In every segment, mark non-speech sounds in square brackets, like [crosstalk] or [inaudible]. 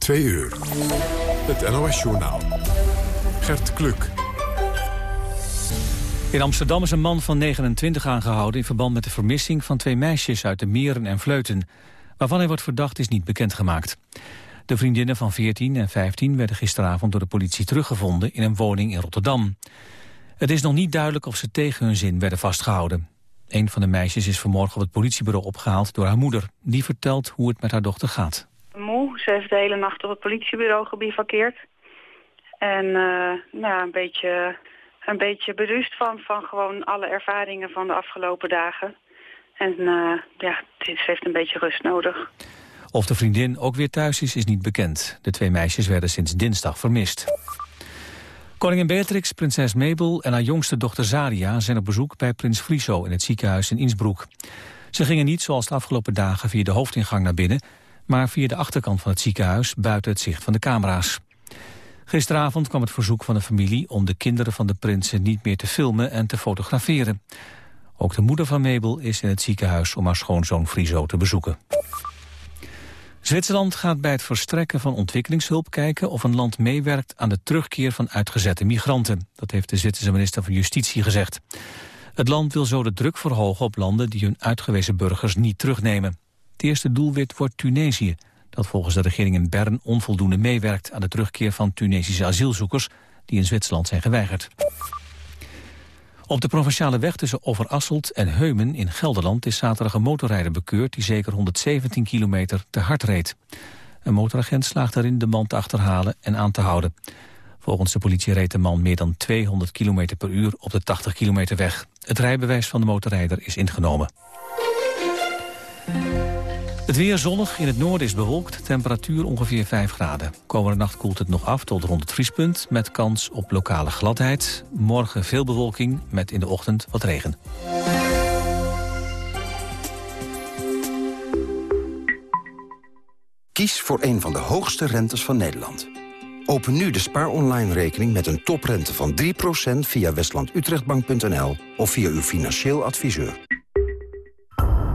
Twee uur. Het NOS-journaal. Gert Kluk. In Amsterdam is een man van 29 aangehouden... in verband met de vermissing van twee meisjes uit de Meren en Vleuten. Waarvan hij wordt verdacht is niet bekendgemaakt. De vriendinnen van 14 en 15 werden gisteravond door de politie teruggevonden... in een woning in Rotterdam. Het is nog niet duidelijk of ze tegen hun zin werden vastgehouden. Een van de meisjes is vanmorgen op het politiebureau opgehaald door haar moeder. Die vertelt hoe het met haar dochter gaat. Heeft de hele nacht op het politiebureau gebivakkeerd. En uh, nou, een, beetje, een beetje berust van, van gewoon alle ervaringen van de afgelopen dagen. En uh, ja, ze heeft een beetje rust nodig. Of de vriendin ook weer thuis is, is niet bekend. De twee meisjes werden sinds dinsdag vermist. Koningin Beatrix, prinses Mabel en haar jongste dochter Zaria... zijn op bezoek bij prins Friso in het ziekenhuis in Innsbruck. Ze gingen niet zoals de afgelopen dagen via de hoofdingang naar binnen... maar via de achterkant van het ziekenhuis buiten het zicht van de camera's. Gisteravond kwam het verzoek van de familie om de kinderen van de prinsen niet meer te filmen en te fotograferen. Ook de moeder van Mabel is in het ziekenhuis om haar schoonzoon Friso te bezoeken. Zwitserland gaat bij het verstrekken van ontwikkelingshulp kijken of een land meewerkt aan de terugkeer van uitgezette migranten. Dat heeft de Zwitserse minister van Justitie gezegd. Het land wil zo de druk verhogen op landen die hun uitgewezen burgers niet terugnemen. Het eerste doelwit wordt Tunesië, dat volgens de regering in Bern onvoldoende meewerkt aan de terugkeer van Tunesische asielzoekers die in Zwitserland zijn geweigerd. Op de provinciale weg tussen Overasselt en Heumen in Gelderland is zaterdag een motorrijder bekeurd die zeker 117 kilometer te hard reed. Een motoragent slaagt erin de man te achterhalen en aan te houden. Volgens de politie reed de man meer dan 200 km per uur op de 80 kilometer weg. Het rijbewijs van de motorrijder is ingenomen. Het weer zonnig, in het noorden is bewolkt, temperatuur ongeveer 5 graden. Komende nacht koelt het nog af tot rond het vriespunt... met kans op lokale gladheid. Morgen veel bewolking, met in de ochtend wat regen. Kies voor een van de hoogste rentes van Nederland. Open nu de Spaar Online rekening met een toprente van 3% via westlandutrechtbank.nl of via uw financieel adviseur.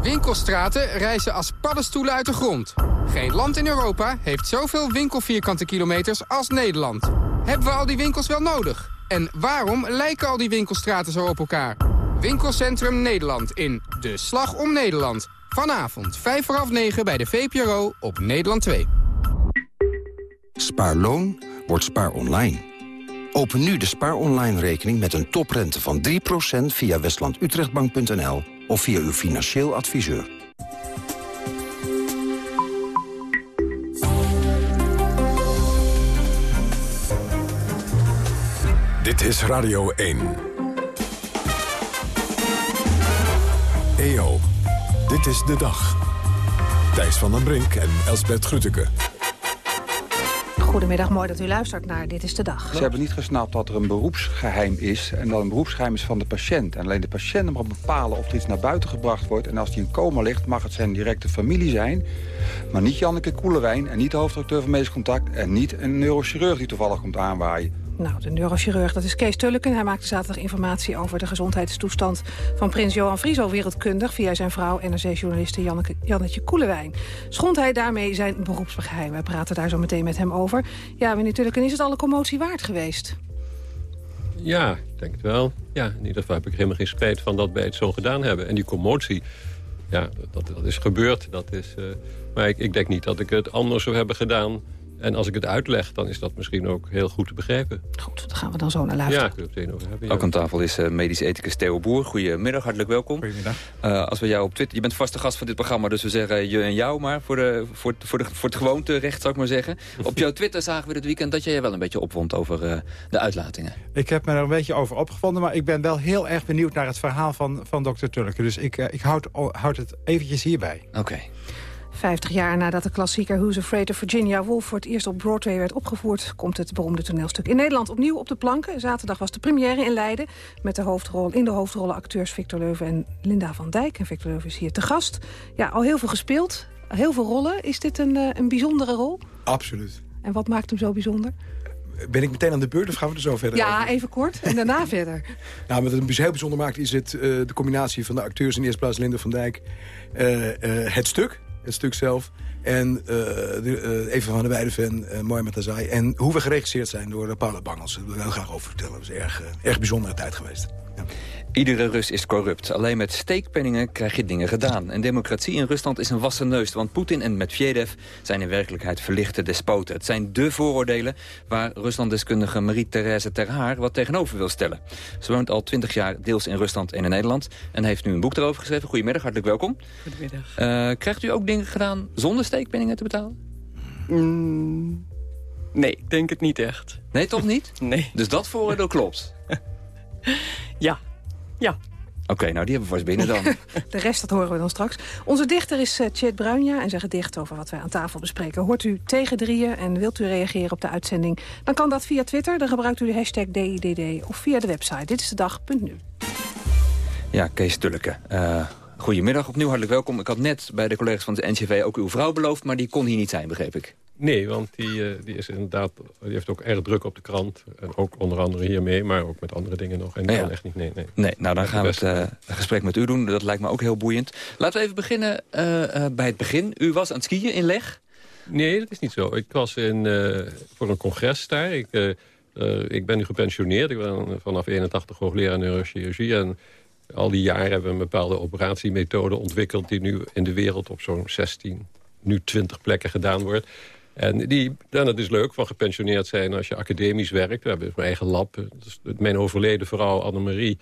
Winkelstraten reizen als paddenstoelen uit de grond. Geen land in Europa heeft zoveel winkelvierkante kilometers als Nederland. Hebben we al die winkels wel nodig? En waarom lijken al die winkelstraten zo op elkaar? Winkelcentrum Nederland in De Slag om Nederland. Vanavond 5 voor half 9 bij de VPRO op Nederland 2. Spaarloon wordt spaar online. Open nu de spaar online rekening met een toprente van 3% via westlandutrechtbank.nl of via uw financieel adviseur. Dit is Radio 1. EO, dit is de dag. Thijs van den Brink en Elsbert Grütke. Goedemiddag, mooi dat u luistert naar Dit is de Dag. Ze hebben niet gesnapt dat er een beroepsgeheim is... en dat een beroepsgeheim is van de patiënt. En alleen de patiënt mag bepalen of er iets naar buiten gebracht wordt... en als die in coma ligt, mag het zijn directe familie zijn... maar niet Janneke Koelewijn en niet de hoofdredacteur van Medisch Contact... en niet een neurochirurg die toevallig komt aanwaaien. Nou, de neurochirurg, dat is Kees Tulleken. Hij maakte zaterdag informatie over de gezondheidstoestand van prins Johan Frieso wereldkundig... via zijn vrouw, NRC-journaliste Jannetje Koelewijn. Schond hij daarmee zijn beroepsgeheim? Wij praten daar zo meteen met hem over. Ja, meneer Tulleken, is het alle commotie waard geweest? Ja, ik denk het wel. Ja, in ieder geval heb ik helemaal geen spijt van dat wij het zo gedaan hebben. En die commotie, ja, dat, dat is gebeurd. Dat is, uh, maar ik, ik denk niet dat ik het anders zou hebben gedaan en als ik het uitleg, dan is dat misschien ook heel goed te begrijpen. Goed, daar gaan we dan zo naar luisteren. Ja, kunnen we het over hebben. Ook aan tafel is uh, medisch ethicus Theo Boer. Goedemiddag, hartelijk welkom. Goedemiddag. Uh, als we jou op Twitter... Je bent vaste gast van dit programma, dus we zeggen je en jou maar... voor, de, voor, voor, de, voor het gewoonterecht, zou ik maar zeggen. [laughs] op jouw Twitter zagen we dit weekend dat jij je wel een beetje opwond over uh, de uitlatingen. Ik heb me er een beetje over opgevonden, maar ik ben wel heel erg benieuwd naar het verhaal van, van dokter Tulke. Dus ik, ik houd, houd het eventjes hierbij. Oké. 50 jaar nadat de klassieker Who's Afraid of Virginia Woolf... voor het eerst op Broadway werd opgevoerd... komt het beroemde toneelstuk in Nederland opnieuw op de planken. Zaterdag was de première in Leiden... met de hoofdrol, in de hoofdrollen acteurs Victor Leuven en Linda van Dijk. En Victor Leuven is hier te gast. Ja, al heel veel gespeeld, heel veel rollen. Is dit een, eh, een bijzondere rol? Absoluut. En wat maakt hem zo bijzonder? Ben ik meteen aan de beurt of gaan we er zo verder Ja, over? even kort en daarna [laughs] verder. Nou, wat het heel bijzonder maakt is het, uh, de combinatie van de acteurs... in eerste plaats Linda van Dijk, uh, het stuk het stuk zelf. En uh, Even van der Weijden en uh, Azai. En hoe we geregisseerd zijn door Paula Bangels. Daar wil ik graag over vertellen. Dat is erg, erg bijzondere tijd geweest. Ja. Iedere Rus is corrupt. Alleen met steekpenningen krijg je dingen gedaan. En democratie in Rusland is een wassen neus. Want Poetin en Medvedev zijn in werkelijkheid verlichte despoten. Het zijn de vooroordelen waar Ruslanddeskundige Marie-Therese Terhaar wat tegenover wil stellen. Ze woont al twintig jaar deels in Rusland en in Nederland. En heeft nu een boek erover geschreven. Goedemiddag, hartelijk welkom. Goedemiddag. Uh, krijgt u ook dingen gedaan zonder steekpenningen te betalen? Mm, nee, ik denk het niet echt. Nee, toch niet? Nee. Dus dat vooroordeel klopt? [laughs] ja, ja. Oké, nou die hebben we vast binnen dan. [laughs] De rest, dat horen we dan straks. Onze dichter is uh, Chet Bruinja en zijn gedicht over wat wij aan tafel bespreken. Hoort u tegen drieën en wilt u reageren op de uitzending... dan kan dat via Twitter, dan gebruikt u de hashtag DIDD... of via de website Dit is de dag.nu. Ja, Kees Tulleke. Uh, goedemiddag, opnieuw hartelijk welkom. Ik had net bij de collega's van de NCV ook uw vrouw beloofd... maar die kon hier niet zijn, begreep ik. Nee, want die, uh, die is inderdaad, die heeft ook erg druk op de krant. En ook onder andere hiermee, maar ook met andere dingen nog. En die ja. kan echt niet, nee. Nee, nee nou dan gaan we het uh, gesprek met u doen. Dat lijkt me ook heel boeiend. Laten we even beginnen uh, bij het begin. U was aan het skiën in Leg? Nee, dat is niet zo. Ik was in, voor een congres daar. Ik, ik ben nu gepensioneerd. Ik ben vanaf 81 hoogleraar neurochirurgie. En al die jaren hebben we een bepaalde operatiemethode ontwikkeld... die nu in de wereld op zo'n 16, nu 20 plekken gedaan wordt. En die, dan het is leuk van gepensioneerd zijn als je academisch werkt. We hebben mijn eigen lab. Mijn overleden vrouw Annemarie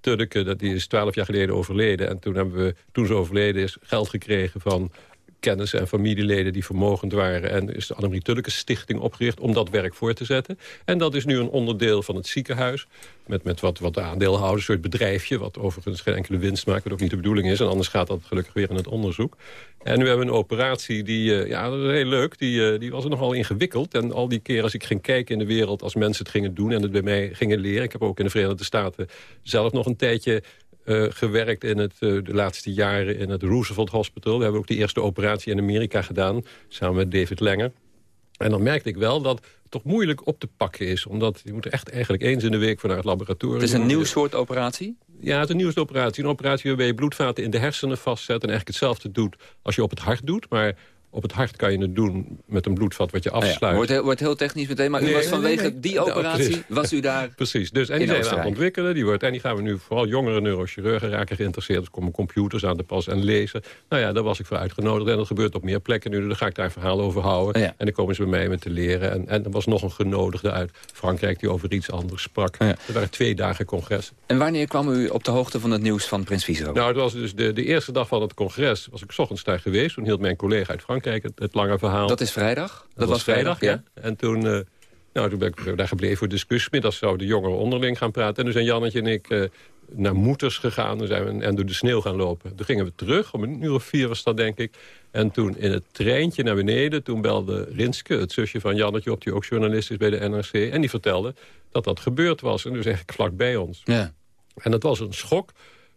Tuddeke, dat die is twaalf jaar geleden overleden. En toen hebben we, toen ze overleden is, geld gekregen van kennissen en familieleden die vermogend waren. En is de Annemarie Tulleke Stichting opgericht om dat werk voor te zetten. En dat is nu een onderdeel van het ziekenhuis. Met, met wat, wat aandeelhouders, een soort bedrijfje... wat overigens geen enkele winst maakt, wat ook niet de bedoeling is. En anders gaat dat gelukkig weer in het onderzoek. En nu hebben we een operatie die, uh, ja, dat is heel leuk. Die, uh, die was nogal ingewikkeld. En al die keer als ik ging kijken in de wereld, als mensen het gingen doen... en het bij mij gingen leren. Ik heb ook in de Verenigde Staten zelf nog een tijdje uh, gewerkt in het, uh, de laatste jaren in het Roosevelt Hospital. We hebben ook de eerste operatie in Amerika gedaan, samen met David Langer. En dan merkte ik wel dat het toch moeilijk op te pakken is. Omdat je moet er echt eigenlijk eens in de week vanuit het laboratorium... Het is een nieuw soort operatie? Ja, het is een nieuwe soort operatie. Een operatie waarbij je bloedvaten in de hersenen vastzet... en eigenlijk hetzelfde doet als je op het hart doet. Maar op het hart kan je het doen met een bloedvat wat je afsluit. Ja, wordt, heel, wordt heel technisch meteen, maar u nee, was vanwege nee, nee, die operatie, nou, was u daar [laughs] Precies, dus, en die zijn we aan het ontwikkelen. Die wordt, en die gaan we nu vooral jongere neurochirurgen raken geïnteresseerd. Er komen computers aan de pas en lezen. Nou ja, daar was ik voor uitgenodigd. En dat gebeurt op meer plekken nu. Dan ga ik daar verhaal over houden. Ja. En dan komen ze bij mij met te leren. En, en er was nog een genodigde uit Frankrijk die over iets anders sprak. Ja. Er waren twee dagen congres. En wanneer kwam u op de hoogte van het nieuws van Prins Viso? Nou, het was dus de, de eerste dag van het congres. Was ik 's ochtends daar geweest. Toen hield mijn collega uit Frankrijk het, het lange verhaal. Dat is vrijdag? Dat, dat was vrijdag, ja. ja. En toen, uh, nou, toen ben ik daar gebleven voor discussie. Middags zouden de jongeren onderling gaan praten. En toen zijn Jannetje en ik uh, naar Moeters gegaan. zijn we, en door de sneeuw gaan lopen. Toen gingen we terug, om een uur of vier was dat, denk ik. En toen in het treintje naar beneden, toen belde Rinske... het zusje van Jannetje op, die ook journalist is bij de NRC... en die vertelde dat dat gebeurd was. En dus eigenlijk vlak bij ons. Ja. En dat was een schok.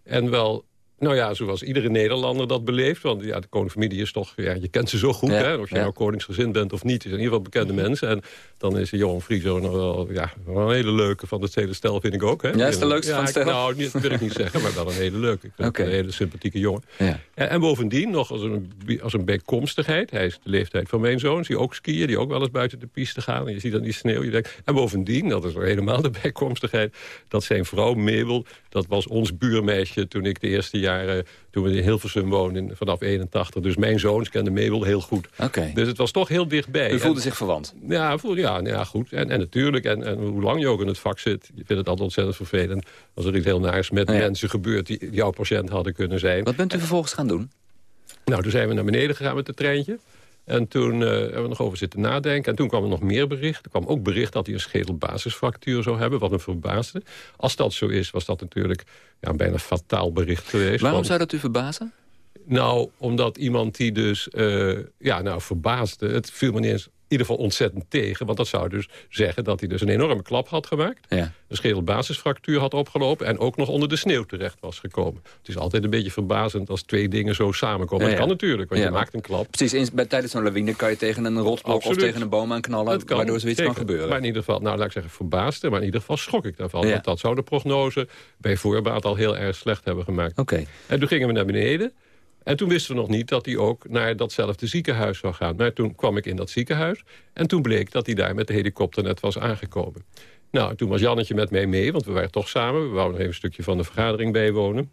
En wel nou ja, zoals iedere Nederlander dat beleeft. Want ja, de koningfamilie is toch, ja, je kent ze zo goed. Ja, hè? Of je ja. nou koningsgezind bent of niet. Het zijn in ieder geval bekende mensen. En dan is Johan Frieso nog wel, ja, wel een hele leuke van het hele stel, vind ik ook. Hè? Ja, is de leukste ja, van het stel? Nou, dat wil ik niet zeggen, maar wel een hele leuke. Ik vind een hele sympathieke jongen. Ja. En, en bovendien, nog als een, als een bijkomstigheid... hij is de leeftijd van mijn zoon, die ook skiën... die ook wel eens buiten de piste gaan. En je ziet dan die sneeuw. Je denkt, en bovendien, dat is helemaal de bijkomstigheid... dat zijn vrouw Mabel, dat was ons buurmeisje... toen ik de eerste jaren, toen we in Hilversum woonden... vanaf 81. Dus mijn zoons kenden Mabel heel goed. Dus het was toch heel dichtbij. U voelde En- zich verwant? ja, voel, ja, nou ja, goed. En, en natuurlijk, en, en hoe lang je ook in het vak zit... je vindt het altijd ontzettend vervelend... als er iets heel naars met Ja. mensen gebeurt... die jouw patiënt hadden kunnen zijn. Wat bent u vervolgens gaan doen? Nou, toen zijn we naar beneden gegaan met het treintje. En toen eh, hebben we nog over zitten nadenken. En toen kwam er nog meer bericht. Er kwam ook bericht dat hij een schedelbasisfractuur zou hebben... wat me verbaasde. Als dat zo is, was dat natuurlijk ja, een bijna fataal bericht geweest. Waarom Want- zou dat u verbazen? nou, omdat iemand die dus, eh, ja, nou, verbaasde. Het viel me niet eens ieder geval ontzettend tegen. Want dat zou dus zeggen dat hij dus een enorme klap had gemaakt. Ja. Een schedelbasisfractuur had opgelopen. En ook nog onder de sneeuw terecht was gekomen. Het is altijd een beetje verbazend als twee dingen zo samenkomen. Ja, Dat kan natuurlijk, want je maakt een klap. Precies, eens, bij, tijdens zo'n lawine kan je tegen een rotsblok Absoluut. of tegen een boom aanknallen... Het kan, waardoor zoiets zeker. kan gebeuren. Maar in ieder geval, nou laat ik zeggen verbaasde... maar in ieder geval schrok ik daarvan. Want dat zou de prognose bij voorbaat al heel erg slecht hebben gemaakt. Oké. En toen gingen we naar beneden. En toen wisten we nog niet dat hij ook naar datzelfde ziekenhuis zou gaan. Maar toen kwam ik in dat ziekenhuis. En toen bleek dat hij daar met de helikopter net was aangekomen. Nou, toen was Jannetje met mij mee, want we waren toch samen. We wouden nog even een stukje van de vergadering bijwonen.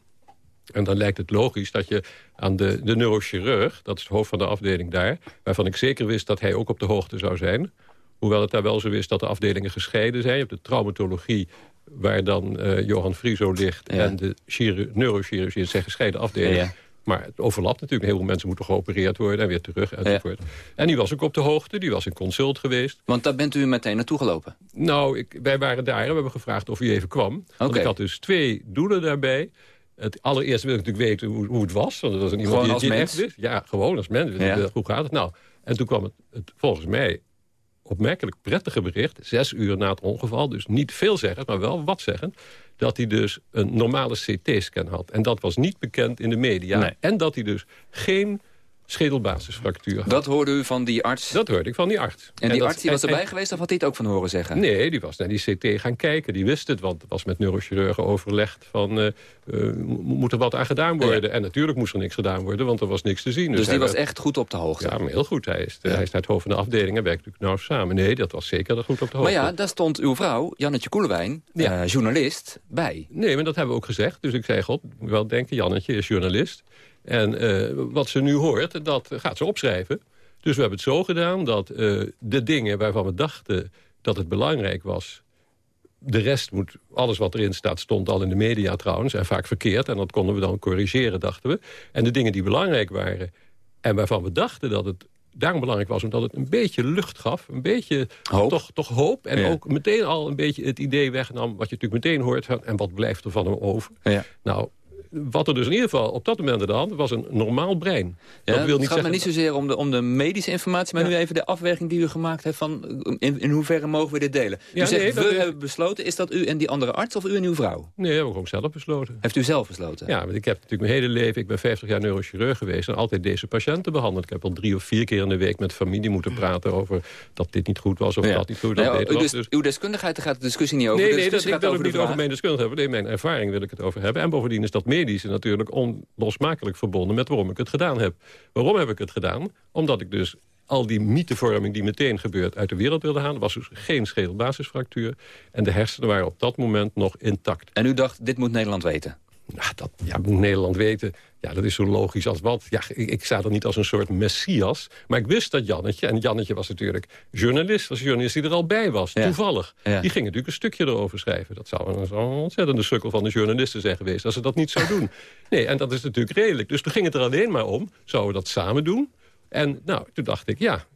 En dan lijkt het logisch dat je aan de, de neurochirurg... dat is het hoofd van de afdeling daar... waarvan ik zeker wist dat hij ook op de hoogte zou zijn... hoewel het daar wel zo is dat de afdelingen gescheiden zijn. Je hebt de traumatologie, waar dan uh, Johan Frieso ligt... en de neurochirurgie, zijn gescheiden afdelingen. Ja, maar het overlapt natuurlijk. Heel veel mensen moeten geopereerd worden en weer terug enzovoort. En die was ook op de hoogte, die was in consult geweest. Want daar bent u meteen naartoe gelopen? Nou, ik, wij waren daar en we hebben gevraagd of u even kwam. Want ik had dus twee doelen daarbij. Het allereerst wil ik natuurlijk weten hoe, hoe het was. Want dat was een iemand gewoon die echt wist. Ja, gewoon als mens. Ja. Hoe gaat het nou? En toen kwam het, het volgens mij opmerkelijk prettige bericht... zes uur na het ongeval, dus niet veel zeggen, maar wel wat zeggen... dat hij dus een normale CT-scan had. En dat was niet bekend in de media. En dat hij dus geen schedelbasisfractuur. Dat hoorde u van die arts? Dat hoorde ik van die arts. En die arts die was erbij geweest of had hij het ook van horen zeggen? Nee, die was naar die CT gaan kijken. Die wist het, want het was met neurochirurgen overlegd van... Uh, uh, moet er wat aan gedaan worden? En natuurlijk moest er niks gedaan worden, want er was niks te zien. Dus, dus die was echt goed op de hoogte? Ja, maar heel goed. Hij is, hij is naar het hoofd van de afdeling en werkt natuurlijk nauw samen. Nee, dat was zeker goed op de hoogte. Maar ja, daar stond uw vrouw, Jannetje Koelewijn, uh, journalist, bij. Nee, maar dat hebben we ook gezegd. Dus ik zei, god, wel denken, Jannetje is journalist. En uh, wat ze nu hoort, dat gaat ze opschrijven. Dus we hebben het zo gedaan dat uh, de dingen waarvan we dachten dat het belangrijk was... de rest moet, alles wat erin staat, stond al in de media trouwens... en vaak verkeerd, en dat konden we dan corrigeren, dachten we. En de dingen die belangrijk waren en waarvan we dachten dat het daarom belangrijk was... omdat het een beetje lucht gaf, een beetje hoop. Toch, toch hoop... en ook meteen al een beetje het idee wegnam... wat je natuurlijk meteen hoort, en wat blijft er van hem over. Ja. Nou, wat er dus in ieder geval op dat moment aan de hand was een normaal brein. Ja, dat wil niet het gaat me niet zozeer om de, om de medische informatie... maar nu even de afweging die u gemaakt heeft van in, in hoeverre mogen we dit delen. u zegt, we hebben besloten, is dat u en die andere arts of u en uw vrouw? Nee, we hebben gewoon zelf besloten. Heeft u zelf besloten? Ja, want ik heb natuurlijk mijn hele leven, ik ben 50 jaar neurochirurg geweest... en altijd deze patiënten behandeld. Ik heb al drie of vier keer in de week met familie moeten praten... over dat dit niet goed was of dat niet goed dat nee, was. Dus, uw deskundigheid, daar gaat de discussie niet over. Nee, nee dat, ik wil ook niet over mijn deskundigheid hebben. Nee, mijn ervaring wil ik het over hebben. En bovendien is dat medische natuurlijk onlosmakelijk verbonden met waarom ik het gedaan heb. Waarom heb ik het gedaan? Omdat ik dus al die mythevorming die meteen gebeurt uit de wereld wilde halen. was dus geen schedelbasisfractuur. En de hersenen waren op dat moment nog intact. En u dacht, dit moet Nederland weten? Nou, dat ja, moet Nederland weten. Ja, dat is zo logisch als wat. Ja, ik, ik sta er niet als een soort messias. Maar ik wist dat Jannetje, en Jannetje was natuurlijk journalist... was journalist die er al bij was, toevallig. Die ging natuurlijk een stukje erover schrijven. Dat zou een, een ontzettende sukkel van de journalisten zijn geweest... als ze dat niet zou doen. [laughs] Nee, en dat is natuurlijk redelijk. Dus toen ging het er alleen maar om, zouden we dat samen doen? En nou, toen dacht ik, ja,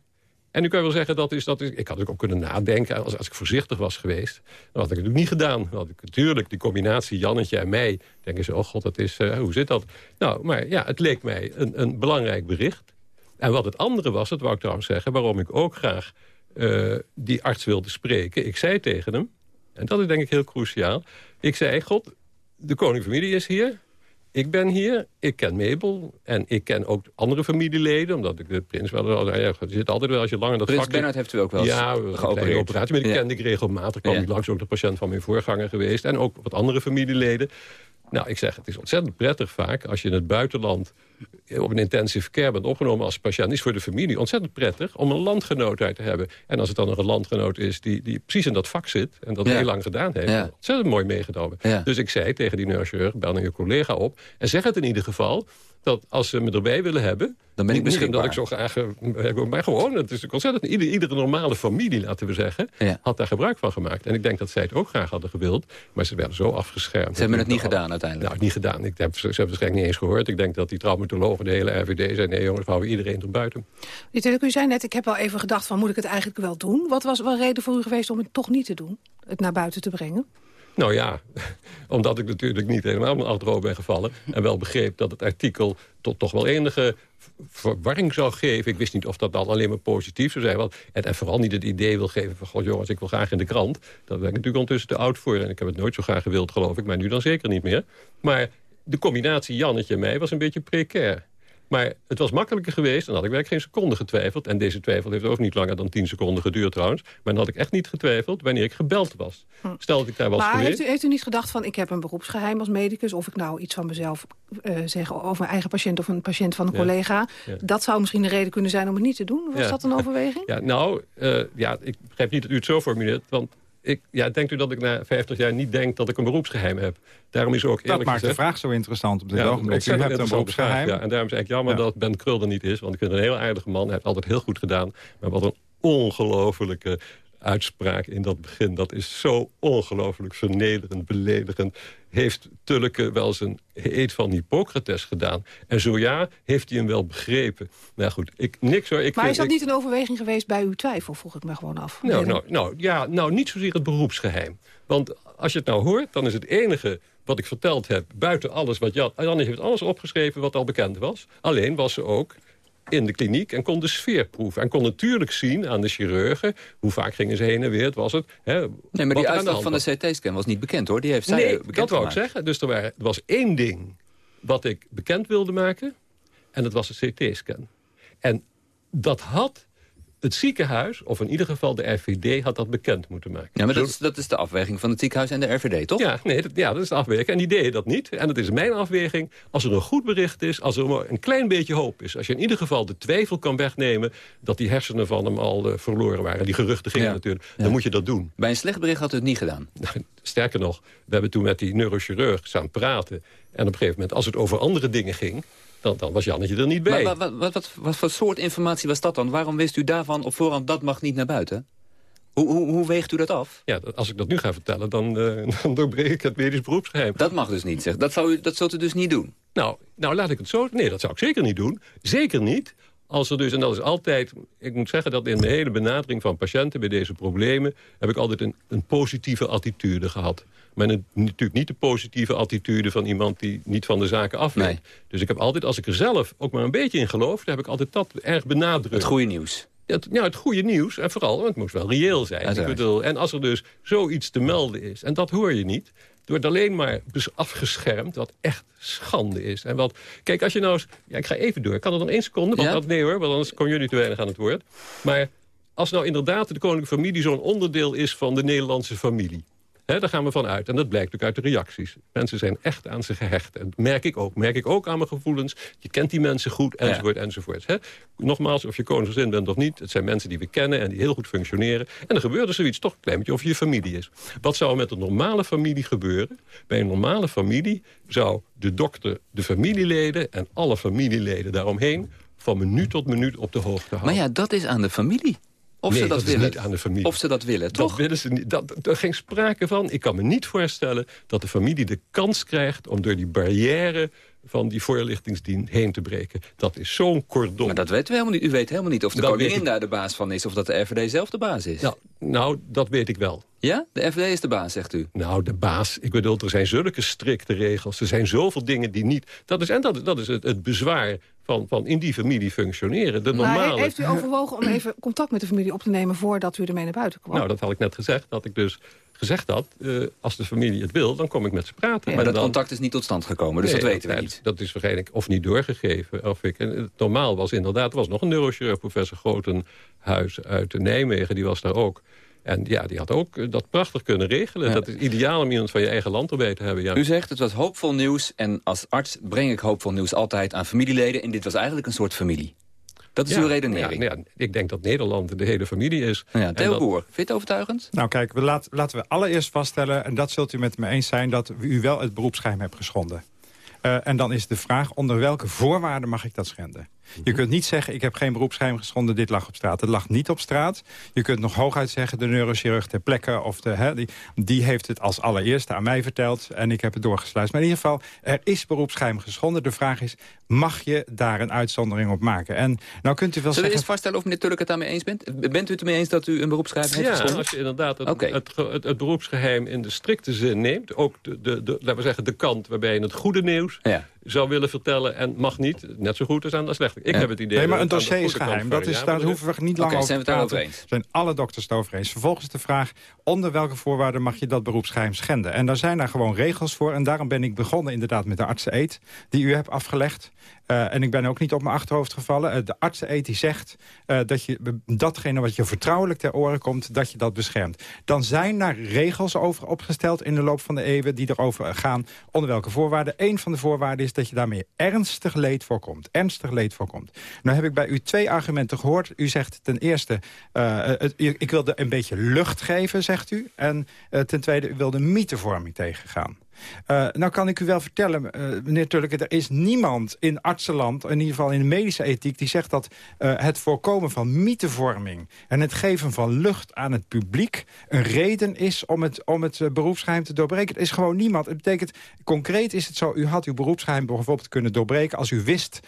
en nu kan je wel zeggen, dat is, dat is, ik had ook kunnen nadenken... Als, als ik voorzichtig was geweest, dan had ik het natuurlijk niet gedaan. Dan ik natuurlijk die combinatie Jannetje en mij... denken ze, oh god, dat is, uh, hoe zit dat? Nou, maar ja, het leek mij een, een belangrijk bericht. En wat het andere was, dat wou ik trouwens zeggen... waarom ik ook graag uh, die arts wilde spreken. Ik zei tegen hem, en dat is denk ik heel cruciaal... ik zei, god, de koningfamilie is hier ik ben hier, ik ken Mabel en ik ken ook andere familieleden... omdat ik de prins wel... Ja, je zit altijd wel als je langer dat prins vak... Bernhard heeft u ook wel eens ja, geopereerd. operatie, maar die kende ik regelmatig. kwam ja. langs ook de patiënt van mijn voorganger geweest... en ook wat andere familieleden. Nou, ik zeg, het is ontzettend prettig vaak als je in het buitenland op een intensive care bent opgenomen als patiënt... is voor de familie ontzettend prettig om een landgenoot uit te hebben. En als het dan nog een landgenoot is die, die precies in dat vak zit... en dat heel lang gedaan heeft, ja. ontzettend mooi meegenomen. Dus ik zei tegen die neurochirurg, bel naar je collega op... en zeg het in ieder geval dat als ze me erbij willen hebben... Dan ben ik beschikbaar. dat ik zo graag... Eh, maar gewoon, het is ontzettend... Ieder, iedere normale familie, laten we zeggen... had daar gebruik van gemaakt. En ik denk dat zij het ook graag hadden gewild. Maar ze werden zo afgeschermd. Ze hebben het niet gedaan uiteindelijk? Nou, niet gedaan. Ik heb, ze hebben het waarschijnlijk niet eens gehoord. Ik denk dat die traumatologen, de hele RVD, zei... nee jongens, we houden iedereen er buiten. U zei net, ik heb wel even gedacht van... moet ik het eigenlijk wel doen? Wat was wel reden voor u geweest om het toch niet te doen? Het naar buiten te brengen? Nou ja, [laughs] omdat ik natuurlijk niet helemaal mijn achterover ben gevallen... en wel begreep dat het artikel tot toch wel enige verwarring zou geven. Ik wist niet of dat dan alleen maar positief zou zijn. Want, en, en vooral niet het idee wil geven van... god jongens, ik wil graag in de krant. Daar ben ik natuurlijk ondertussen te oud voor. En ik heb het nooit zo graag gewild, geloof ik. Maar nu dan zeker niet meer. Maar de combinatie Jannetje en mij was een beetje precair. Maar het was makkelijker geweest, dan had ik werkelijk geen seconde getwijfeld. En deze twijfel heeft ook niet langer dan 10 seconden geduurd trouwens. Maar dan had ik echt niet getwijfeld wanneer ik gebeld was. Hm. Stel dat ik daar was maar geweest... heeft u, heeft u niet gedacht van, ik heb een beroepsgeheim als medicus... of ik nou iets van mezelf uh, zeg over mijn eigen patiënt of een patiënt van een collega... dat zou misschien de reden kunnen zijn om het niet te doen? Was dat een overweging? Ja, nou, uh, ja, ik begrijp niet dat u het zo formuleert... want ik, ja, denkt u dat ik na 50 jaar niet denk dat ik een beroepsgeheim heb? Daarom is ook dat maakt gezegd, de vraag zo interessant op dit ja, ogenblik. U hebt een beroepsgeheim. Ja, en daarom is het eigenlijk jammer dat Ben Krul er niet is. Want ik vind een heel aardige man. Hij heeft altijd heel goed gedaan. Maar wat een ongelofelijke uitspraak in dat begin. Dat is zo ongelooflijk vernederend, beledigend. Heeft Tulleke wel zijn eet van Hippocrates gedaan? En zo ja, heeft hij hem wel begrepen? Nou goed, ik, niks hoor. Ik maar vind, is dat ik, niet een overweging geweest bij uw twijfel, vroeg ik me gewoon af. Nou, nou, nou, ja, nou, niet zozeer het beroepsgeheim. Want als je het nou hoort, dan is het enige wat ik verteld heb... buiten alles wat Jan... Jan heeft alles opgeschreven wat al bekend was. Alleen was ze ook in de kliniek en kon de sfeer proeven. En kon natuurlijk zien aan de chirurgen... hoe vaak gingen ze heen en weer, het was het... Hè, nee, maar die uitslag van de CT-scan was niet bekend, hoor. Die heeft zij nee, bekend dat wou ik zeggen. Dus er, waren, er was één ding wat ik bekend wilde maken... en dat was de CT-scan. En dat had het ziekenhuis, of in ieder geval de RVD, had dat bekend moeten maken. Ja, maar dat is, dat is de afweging van het ziekenhuis en de RVD, toch? Ja, nee, dat, ja, dat is de afweging. En die deden dat niet. En dat is mijn afweging. Als er een goed bericht is, als er maar een klein beetje hoop is... als je in ieder geval de twijfel kan wegnemen... dat die hersenen van hem al uh, verloren waren. Die geruchten gingen Ja. natuurlijk. Ja. Dan moet je dat doen. Bij een slecht bericht had het niet gedaan. [laughs] Nou, Sterker nog, we hebben toen met die neurochirurg staan praten. En op een gegeven moment, als het over andere dingen ging... dan, dan was Jannetje er niet bij. Maar wat, wat, wat, wat voor soort informatie was dat dan? Waarom wist u daarvan op voorhand dat mag niet naar buiten? Hoe, hoe, hoe weegt u dat af? Ja, als ik dat nu ga vertellen, dan, eh, [laughs] dan doorbreek ik het medisch beroepsgeheim. Dat mag dus niet, zeg. Dat, zou u, dat zult u dus niet doen. Nou, nou, laat ik het zo... Nee, dat zou ik zeker niet doen. Zeker niet als er dus... En dat is altijd... Ik moet zeggen dat in de hele benadering van patiënten... bij deze problemen... heb ik altijd een, een positieve attitude gehad. Maar natuurlijk niet de positieve attitude van iemand... die niet van de zaken. Nee. Dus ik heb altijd, als ik er zelf ook maar een beetje in geloof... dan heb ik altijd dat erg benadrukt. Het goede nieuws. Het, ja, het goede nieuws. En vooral, want het moest wel reëel zijn. Ik bedoel, en als er dus zoiets te melden is... en dat hoor je niet... wordt alleen maar afgeschermd, wat echt schande is. En wat, kijk, als je nou eens... Ja, ik ga even door. Kan er nog één seconde? Want Ja? dat, nee hoor, want anders komen jullie te weinig aan het woord. Maar als nou inderdaad de koninklijke familie... zo'n onderdeel is van de Nederlandse familie... Daar gaan we van uit. En dat blijkt ook uit de reacties. Mensen zijn echt aan ze gehecht. En dat merk ik ook. Merk ik ook aan mijn gevoelens. Je kent die mensen goed, enzovoort, enzovoort. Nogmaals, of je koningsgezin bent of niet. Het zijn mensen die we kennen en die heel goed functioneren. En dan gebeurt er zoiets toch een klein beetje of je familie is. Wat zou er met een normale familie gebeuren? Bij een normale familie zou de dokter de familieleden... en alle familieleden daaromheen... van minuut tot minuut op de hoogte houden. Maar ja, dat is aan de familie. Of Nee, ze dat, dat is willen. niet aan de familie. Of ze dat willen, Dat toch? willen ze niet. Dat, er geen sprake van. Ik kan me niet voorstellen dat de familie de kans krijgt... om door die barrière van die voorlichtingsdienst heen te breken. Dat is zo'n cordon. Maar dat weten we helemaal niet. U weet helemaal niet of de Dat weet koningin ik. daar de baas van is... of dat de RVD zelf de baas is. Nou, nou, dat weet ik wel. Ja? De RVD is de baas, zegt u. Nou, de baas. Ik bedoel, er zijn zulke strikte regels. Er zijn zoveel dingen die niet... Dat is, en dat, dat is het, het bezwaar van, van in die familie functioneren. De normale... he- heeft u overwogen om even contact met de familie op te nemen... voordat u ermee naar buiten kwam? Nou, dat had ik net gezegd. Dat ik dus gezegd had, eh, als de familie het wil, dan kom ik met ze praten. Maar dat dan- contact is niet tot stand gekomen, dus Nee, dat weten we dat, niet. Dat is waarschijnlijk of niet doorgegeven. Of ik, en het normaal was inderdaad, er was nog een neurochirurg, professor Grotenhuis uit Nijmegen, die was daar ook. En ja, die had ook eh, dat prachtig kunnen regelen. Ja. Dat is ideaal om iemand van je eigen land erbij te hebben. Ja. U zegt, het was hoopvol nieuws en als arts breng ik hoopvol nieuws altijd aan familieleden. En dit was eigenlijk een soort familie. Dat is Ja, uw redenering. Ja, ja, ik denk dat Nederland de hele familie is. Ja, Theo dat- Boer, vind je het overtuigend? Nou kijk, we laat, laten we allereerst vaststellen... en dat zult u met me eens zijn... dat u wel het beroepsgeheim hebt geschonden. Eh, en dan is de vraag, onder welke voorwaarden mag ik dat schenden? Je kunt niet zeggen, ik heb geen beroepsgeheim geschonden, dit lag op straat. Het lag niet op straat. Je kunt nog hooguit zeggen, de neurochirurg ter plekke... Of de, hè, die, die heeft het als allereerste aan mij verteld en ik heb het doorgesluist. Maar in ieder geval, er is beroepsgeheim geschonden. De vraag is, mag je daar een uitzondering op maken? En nou kunt u wel Zullen we eerst vaststellen of meneer Turk het daarmee eens bent? Bent u het ermee eens dat u een beroepsgeheim heeft Ja, geschonden? als je inderdaad het, het, ge- het, het beroepsgeheim in de strikte zin neemt... ook de, de, de, laten we zeggen, de kant waarbij je het goede nieuws... Ja. Zou willen vertellen en mag niet. Net zo goed als aan de slechte. Ik heb het idee... Nee, maar een dossier is geheim. Dat is, daar hoeven we niet lang over te praten. zijn alle dokters het over eens. Vervolgens de vraag, onder welke voorwaarden mag je dat beroepsgeheim schenden? En daar zijn daar gewoon regels voor. En daarom ben ik begonnen inderdaad met de artsen-eet die u hebt afgelegd. Uh, en ik ben ook niet op mijn achterhoofd gevallen. Uh, de artsen-eet die zegt uh, dat je datgene wat je vertrouwelijk ter oren komt... dat je dat beschermt. Dan zijn daar regels over opgesteld in de loop van de eeuwen... die erover gaan onder welke voorwaarden. Eén van de voorwaarden is dat je daarmee ernstig leed voorkomt. Ernstig leed voorkomt. Nou heb ik bij u twee argumenten gehoord. U zegt ten eerste, ik wilde een beetje lucht geven, zegt u. En ten tweede, u wilde mythevorming tegengaan. Uh, nou kan ik u wel vertellen, uh, meneer Tulke... er is niemand in artsenland, in ieder geval in de medische ethiek... die zegt dat uh, het voorkomen van mythevorming... en het geven van lucht aan het publiek... een reden is om het, om het beroepsgeheim te doorbreken. Het is gewoon niemand. Het betekent, concreet is het zo... u had uw beroepsgeheim bijvoorbeeld kunnen doorbreken... als u wist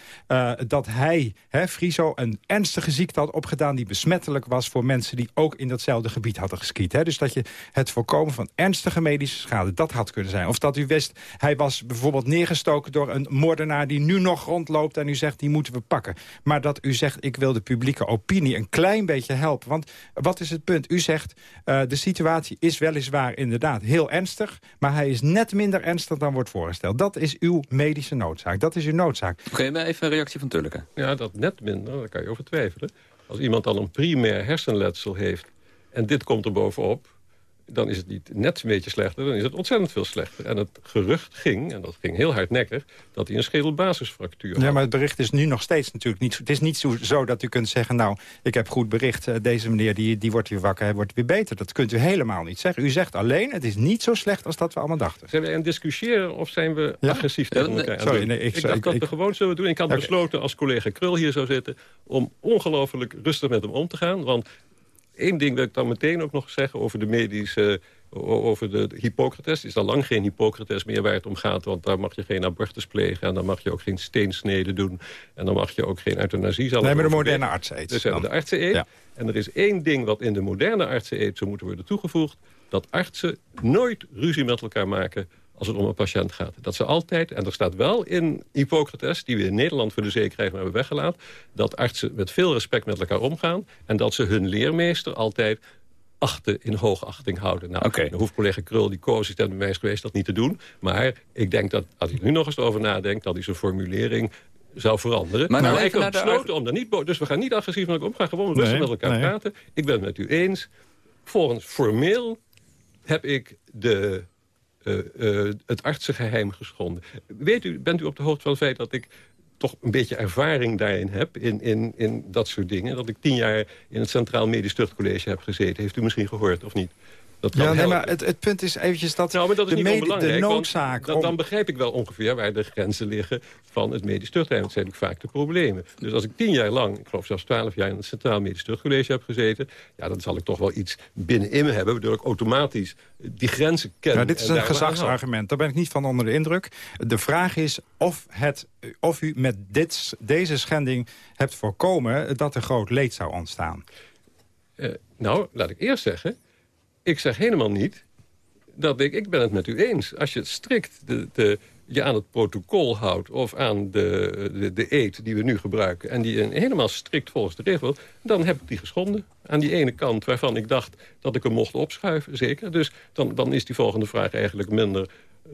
dat hij, hè, Friso, een ernstige ziekte had opgedaan... die besmettelijk was voor mensen die ook in datzelfde gebied hadden geskiet. Hè. Dus dat je het voorkomen van ernstige medische schade... dat had kunnen zijn. Dat u wist, hij was bijvoorbeeld neergestoken door een moordenaar... die nu nog rondloopt en u zegt, die moeten we pakken. Maar dat u zegt, ik wil de publieke opinie een klein beetje helpen. Want wat is het punt? U zegt, uh, de situatie is weliswaar inderdaad heel ernstig... maar hij is net minder ernstig dan wordt voorgesteld. Dat is uw medische noodzaak. Dat is uw noodzaak. Oké, okay, even een reactie van Tulleke. Ja, dat net minder, daar kan je over twijfelen. Als iemand dan een primair hersenletsel heeft... en dit komt er bovenop dan is het niet net een beetje slechter, dan is het ontzettend veel slechter. En het gerucht ging, en dat ging heel hardnekkig, dat hij een schedelbasisfractuur had. Ja, maar het bericht is nu nog steeds natuurlijk niet... Het is niet zo, zo dat u kunt zeggen, nou, ik heb goed bericht... Eh, deze meneer die, die wordt weer wakker, hij wordt weer beter. Dat kunt u helemaal niet zeggen. U zegt alleen, het is niet zo slecht als dat we allemaal dachten. Zijn we aan het discussiëren of zijn we agressief tegen elkaar? Sorry, nee, ik, ik dacht dat we gewoon zullen doen. Ik had besloten als collega Krul hier zou zitten... om ongelooflijk rustig met hem om te gaan. Want Eén ding wil ik dan meteen ook nog zeggen over de medische... over de, Hippocrates. Is al lang geen Hippocrates meer waar het om gaat... want daar mag je geen abortus plegen... en dan mag je ook geen steensnede doen... en dan mag je ook geen euthanasie... Nee, maar de moderne artsen Dus hebben de artsen eet. En er is één ding wat in de moderne artsen eet zou moeten worden toegevoegd... dat artsen nooit ruzie met elkaar maken als het om een patiënt gaat. Dat ze altijd, en er staat wel in Hippocrates... die we in Nederland voor de zekerheid hebben weggelaten... dat artsen met veel respect met elkaar omgaan... en dat ze hun leermeester altijd achten, in hoogachting houden. Nou, okay. dan hoeft collega Krul, die co-assistent bij mij is geweest, dat niet te doen. Maar ik denk dat, als ik nu nog eens over nadenk... dat hij zijn formulering zou veranderen. Maar nou, ik heb besloten om daar niet... Dus we gaan niet agressief met elkaar om, gaan gewoon rustig met elkaar praten. Ik ben het met u eens. Volgens formeel heb ik de het artsengeheim geschonden. Weet u, bent u op de hoogte van het feit dat ik toch een beetje ervaring daarin heb, in, in, in dat soort dingen. Dat ik tien jaar in het Centraal Medisch Tuchtcollege heb gezeten. Heeft u misschien gehoord of niet? Ja, nee, maar het, het, punt is eventjes dat, nou, maar dat is de, niet de noodzaak... Dan, dan, begrijp ik wel ongeveer waar de grenzen liggen van het medisch tuchtrein. Dat zijn vaak de problemen. Dus als ik tien jaar lang, ik geloof zelfs twaalf jaar... in het Centraal Medisch Tuchtcollege heb gezeten... ja, dan zal ik toch wel iets binnenin me hebben... waardoor ik automatisch die grenzen ken. Nou, dit is een gezagsargument, daar ben ik niet van onder de indruk. De vraag is of, het, of u met dit, deze schending hebt voorkomen... dat er groot leed zou ontstaan. Uh, nou, laat ik eerst zeggen ik zeg helemaal niet dat ik, ik ben het met u eens. Als je strikt de, de, je aan het protocol houdt of aan de, de, de eet die we nu gebruiken... en die helemaal strikt volgens de regel, dan heb ik die geschonden. Aan die ene kant waarvan ik dacht dat ik hem mocht opschuiven, zeker. Dus dan, dan is die volgende vraag eigenlijk minder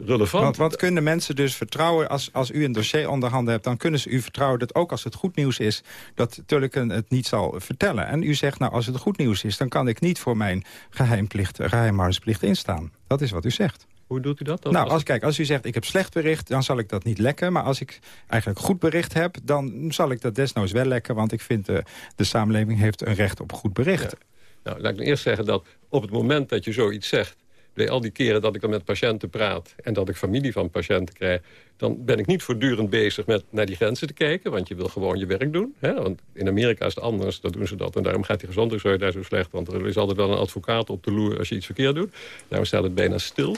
relevant. Want wat kunnen mensen dus vertrouwen als, als u een dossier onder handen hebt... dan kunnen ze u vertrouwen dat ook als het goed nieuws is... dat Tulken het niet zal vertellen. En u zegt, nou, als het goed nieuws is... dan kan ik niet voor mijn geheimplicht, geheimhoudingsplicht instaan. Dat is wat u zegt. Hoe doet u dat dan? Nou, als, kijk, als u zegt ik heb slecht bericht, dan zal ik dat niet lekken. Maar als ik eigenlijk goed bericht heb, dan zal ik dat desnoods wel lekken. Want ik vind de, eh, de samenleving heeft een recht op goed bericht. Nou, laat ik eerst zeggen dat op het moment dat je zoiets zegt bij al die keren dat ik dan met patiënten praat... en dat ik familie van patiënten krijg... dan ben ik niet voortdurend bezig met naar die grenzen te kijken... want je wil gewoon je werk doen. Hè? Want in Amerika is het anders, dan doen ze dat. En daarom gaat die gezondheidszorg daar zo slecht... want er is altijd wel een advocaat op de loer als je iets verkeerd doet. Daarom staat het bijna stil.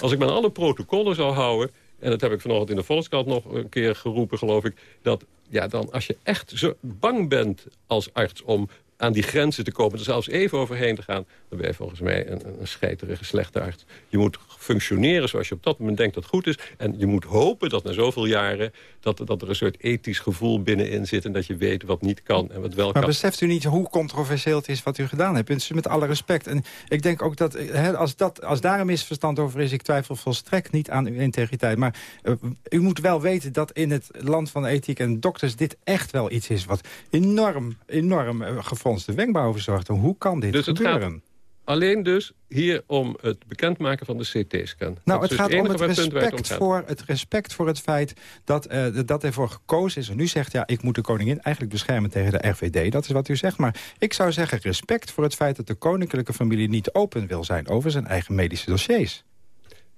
Als ik me aan alle protocollen zou houden... en dat heb ik vanochtend in de Volkskrant nog een keer geroepen, geloof ik... dat ja, dan als je echt zo bang bent als arts om aan die grenzen te komen... er zelfs even overheen te gaan... dan ben je volgens mij een, een scheiterige slechte arts. Je moet functioneren zoals je op dat moment denkt dat goed is. En je moet hopen dat na zoveel jaren... dat, dat er een soort ethisch gevoel binnenin zit... en dat je weet wat niet kan en wat wel kan. Maar beseft u niet hoe controversieel het is wat u gedaan hebt? Dus met alle respect. En ik denk ook dat, hè, als, dat als daar een misverstand over is... ik twijfel volstrekt niet aan uw integriteit. Maar uh, u moet wel weten dat in het land van ethiek en dokters... dit echt wel iets is wat enorm, enorm uh, gefronste wenkbrauwen verzorgt. Hoe kan dit dus gebeuren? Alleen dus hier om het bekendmaken van de CT-scan. Nou, het gaat om het respect, voor, het respect voor het feit dat, uh, dat ervoor gekozen is. En u zegt, ja, ik moet de koningin eigenlijk beschermen tegen de RVD. Dat is wat u zegt. Maar ik zou zeggen, respect voor het feit dat de koninklijke familie niet open wil zijn over zijn eigen medische dossiers.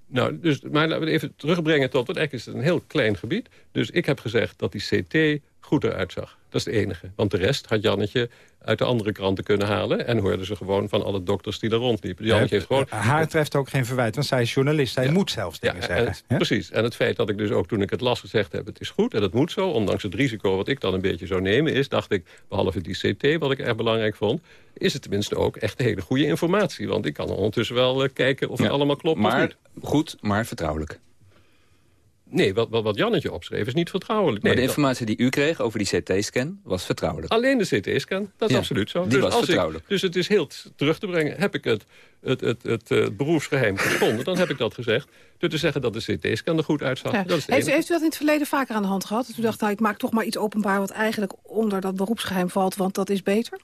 Nou, dus, maar laten we even terugbrengen tot... want eigenlijk is het een heel klein gebied. Dus ik heb gezegd dat die CT goed eruit zag. Dat is het enige. Want de rest had Jannetje uit de andere kranten kunnen halen... en hoorden ze gewoon van alle dokters die er rondliepen. Jannetje heeft gewoon... Haar treft ook geen verwijt, want zij is journalist. Zij moet zelfs dingen ja, zeggen. En precies. En het feit dat ik dus ook toen ik het las gezegd heb... het is goed en het moet zo, ondanks het risico wat ik dan een beetje zou nemen... is, dacht ik, behalve die CT, wat ik erg belangrijk vond... is het tenminste ook echt hele goede informatie. Want ik kan ondertussen wel uh, kijken of het allemaal klopt maar, of niet. Goed, maar vertrouwelijk. Nee, wat, wat, wat Jannetje opschreef is niet vertrouwelijk. Maar de informatie die u kreeg over die CT-scan was vertrouwelijk? Alleen de CT-scan, dat is absoluut zo. Die dus was als vertrouwelijk. Ik, dus het is heel terug te brengen. Heb ik het, het, het, het, het beroepsgeheim geschonden, dan heb ik dat gezegd. Door te zeggen dat de CT-scan er goed uitzag. Ja. Dat is heeft, heeft, u dat in het verleden vaker aan de hand gehad? Dat u dacht, nou, ik maak toch maar iets openbaar... wat eigenlijk onder dat beroepsgeheim valt, want dat is beter?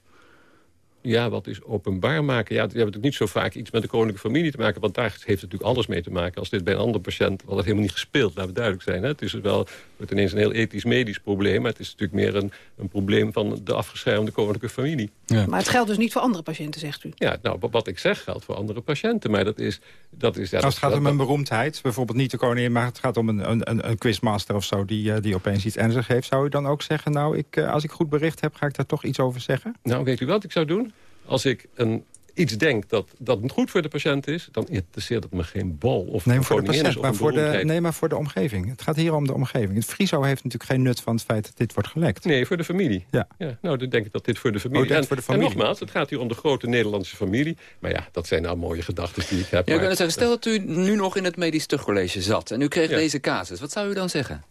Ja, wat is openbaar maken? Ja, we hebben natuurlijk niet zo vaak iets met de koninklijke familie te maken... want daar heeft het natuurlijk alles mee te maken. Als dit bij een andere patiënt, had het helemaal niet gespeeld, laten we duidelijk zijn. Hè? Het is dus wel wordt ineens een heel ethisch-medisch probleem... maar het is natuurlijk meer een, een probleem van de afgeschermde koninklijke familie. Ja. Maar het geldt dus niet voor andere patiënten, zegt u? Ja, nou, wat ik zeg geldt voor andere patiënten, maar dat is... Dat is ja, Als het gaat om een beroemdheid, bijvoorbeeld niet de koningin... maar het gaat om een, een, een quizmaster of zo die, die opeens iets ernstigs heeft... zou u dan ook zeggen, nou, ik, als ik goed bericht heb... ga ik daar toch iets over zeggen? Nou, weet u wat ik zou doen? Als ik een, iets denk dat, dat goed voor de patiënt is... dan interesseert het me geen bal of nee, voor de patiënt, maar voor de, Nee, maar voor de omgeving. Het gaat hier om de omgeving. Het Friso heeft natuurlijk geen nut van het feit dat dit wordt gelekt. Nee, voor de familie. Ja. ja nou, dan denk ik dat dit voor de familie... Oh, en, voor de familie. en nogmaals, het gaat hier om de grote Nederlandse familie. Maar ja, dat zijn nou mooie gedachten die ik heb. Ja, ik zeggen, stel dat u nu nog in het medisch terugcollege zat... en u kreeg ja. deze casus. Wat zou u dan zeggen?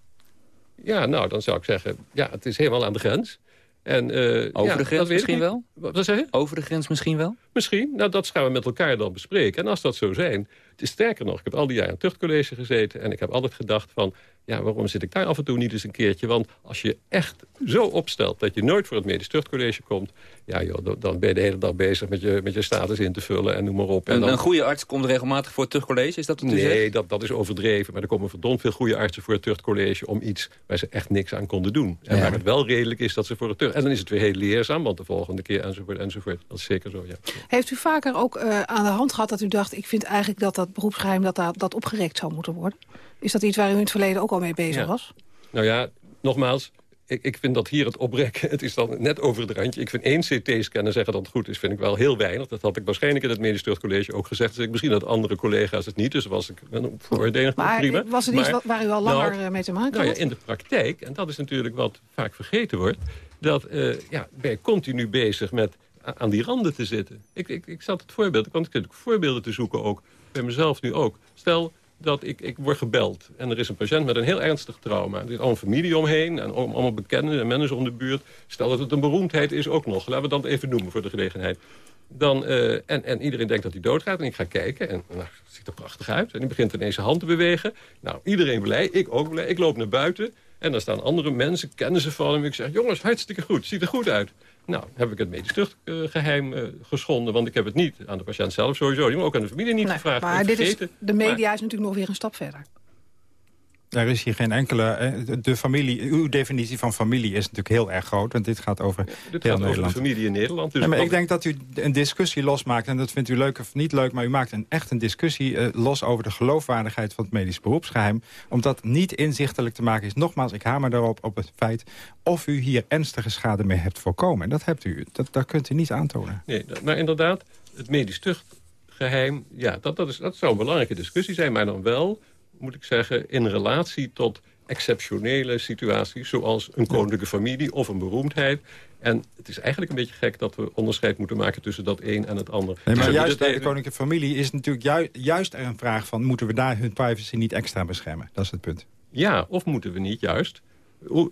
Ja, nou, dan zou ik zeggen... ja, het is helemaal aan de grens... En, uh, Over ja, de grens misschien wel? Wat zeg je? Over de grens misschien wel? Misschien. Nou, dat gaan we met elkaar dan bespreken. En als dat zo zijn... Het is sterker nog, ik heb al die jaren in het tuchtcollege gezeten... en ik heb altijd gedacht van... ja, waarom zit ik daar af en toe niet eens een keertje? Want als je echt zo opstelt dat je nooit voor het medisch tuchtcollege komt... ja, joh, dan ben je de hele dag bezig met je, met je status in te vullen en noem maar op. En een, dan... een goede arts komt regelmatig voor het tuchtcollege, is dat wat u nee, zegt? Nee, dat, dat is overdreven. Maar er komen verdomd veel goede artsen voor het tuchtcollege... om iets waar ze echt niks aan konden doen. En Ja. waar het wel redelijk is dat ze voor het tucht... En dan is het weer heel leerzaam, want de volgende keer enzovoort enzovoort. Dat is zeker zo, ja. Heeft u vaker ook uh, aan de hand gehad dat u dacht... ik vind eigenlijk dat dat beroepsgeheim dat, dat, dat opgerekt zou moeten worden? Is dat iets waar u in het verleden ook al mee bezig Ja. was? Nou ja, nogmaals, ik, ik vind dat hier het oprekken, het is dan net over het randje. Ik vind één CT-scan en zeggen dat het goed is, vind ik wel heel weinig. Dat had ik waarschijnlijk in het medisch tuchtcollege ook gezegd. Dus ik misschien dat andere collega's het niet, dus was ik een vooroordeling Maar prima. was het iets Maar- waar u al langer Nou, eh, mee te maken nou ja, had? in de praktijk, en dat is natuurlijk wat vaak vergeten wordt... dat eh, ja, ben je continu bezig met aan die randen te zitten. Ik, ik, ik zat het voorbeeld, want ik zit ook voorbeelden te zoeken ook. Bij mezelf nu ook. Stel dat ik, ik word gebeld en er is een patiënt met een heel ernstig trauma. Er is al een familie omheen en al- allemaal bekenden en mensen om de buurt. Stel dat het een beroemdheid is ook nog. Laten we dat even noemen voor de gelegenheid. Dan, eh, en, en iedereen denkt dat hij doodgaat. En ik ga kijken en nou, het ziet er prachtig uit. En die begint ineens zijn hand te bewegen. Nou, iedereen blij, ik ook blij. Ik loop naar buiten en dan staan andere mensen, kennen ze van hem. Ik zeg, jongens, hartstikke goed, ziet er goed uit. Nou, heb ik het medisch tuchtgeheim eh, geschonden. Want ik heb het niet aan de patiënt zelf sowieso. Maar ook aan de familie niet Nee, gevraagd. maar dit is, de media is natuurlijk nog weer een stap verder. Er is hier geen enkele... eh, De familie, uw definitie van familie is natuurlijk heel erg groot. Want dit gaat over Dit heel gaat over de Nederland. familie in Nederland. Dus Ja, maar wat- ik denk dat u een discussie losmaakt. En dat vindt u leuk of niet leuk. Maar u maakt een, echt een discussie eh, los over de geloofwaardigheid van het medisch beroepsgeheim. Omdat niet inzichtelijk te maken is. Nogmaals, ik hamer daarop op het feit of u hier ernstige schade mee hebt voorkomen. En dat hebt u. Dat, dat kunt u niet aantonen. Nee, maar inderdaad, het medisch tuchtgeheim... Ja, dat, dat, is, dat zou een belangrijke discussie zijn. Maar dan wel, moet ik zeggen, in relatie tot exceptionele situaties... zoals een koninklijke familie of een beroemdheid. En het is eigenlijk een beetje gek dat we onderscheid moeten maken... tussen dat een en het ander. Nee, maar juist bij de koninklijke familie is natuurlijk ju- juist er een vraag van... moeten we daar hun privacy niet extra beschermen? Dat is het punt. Ja, of moeten we niet juist...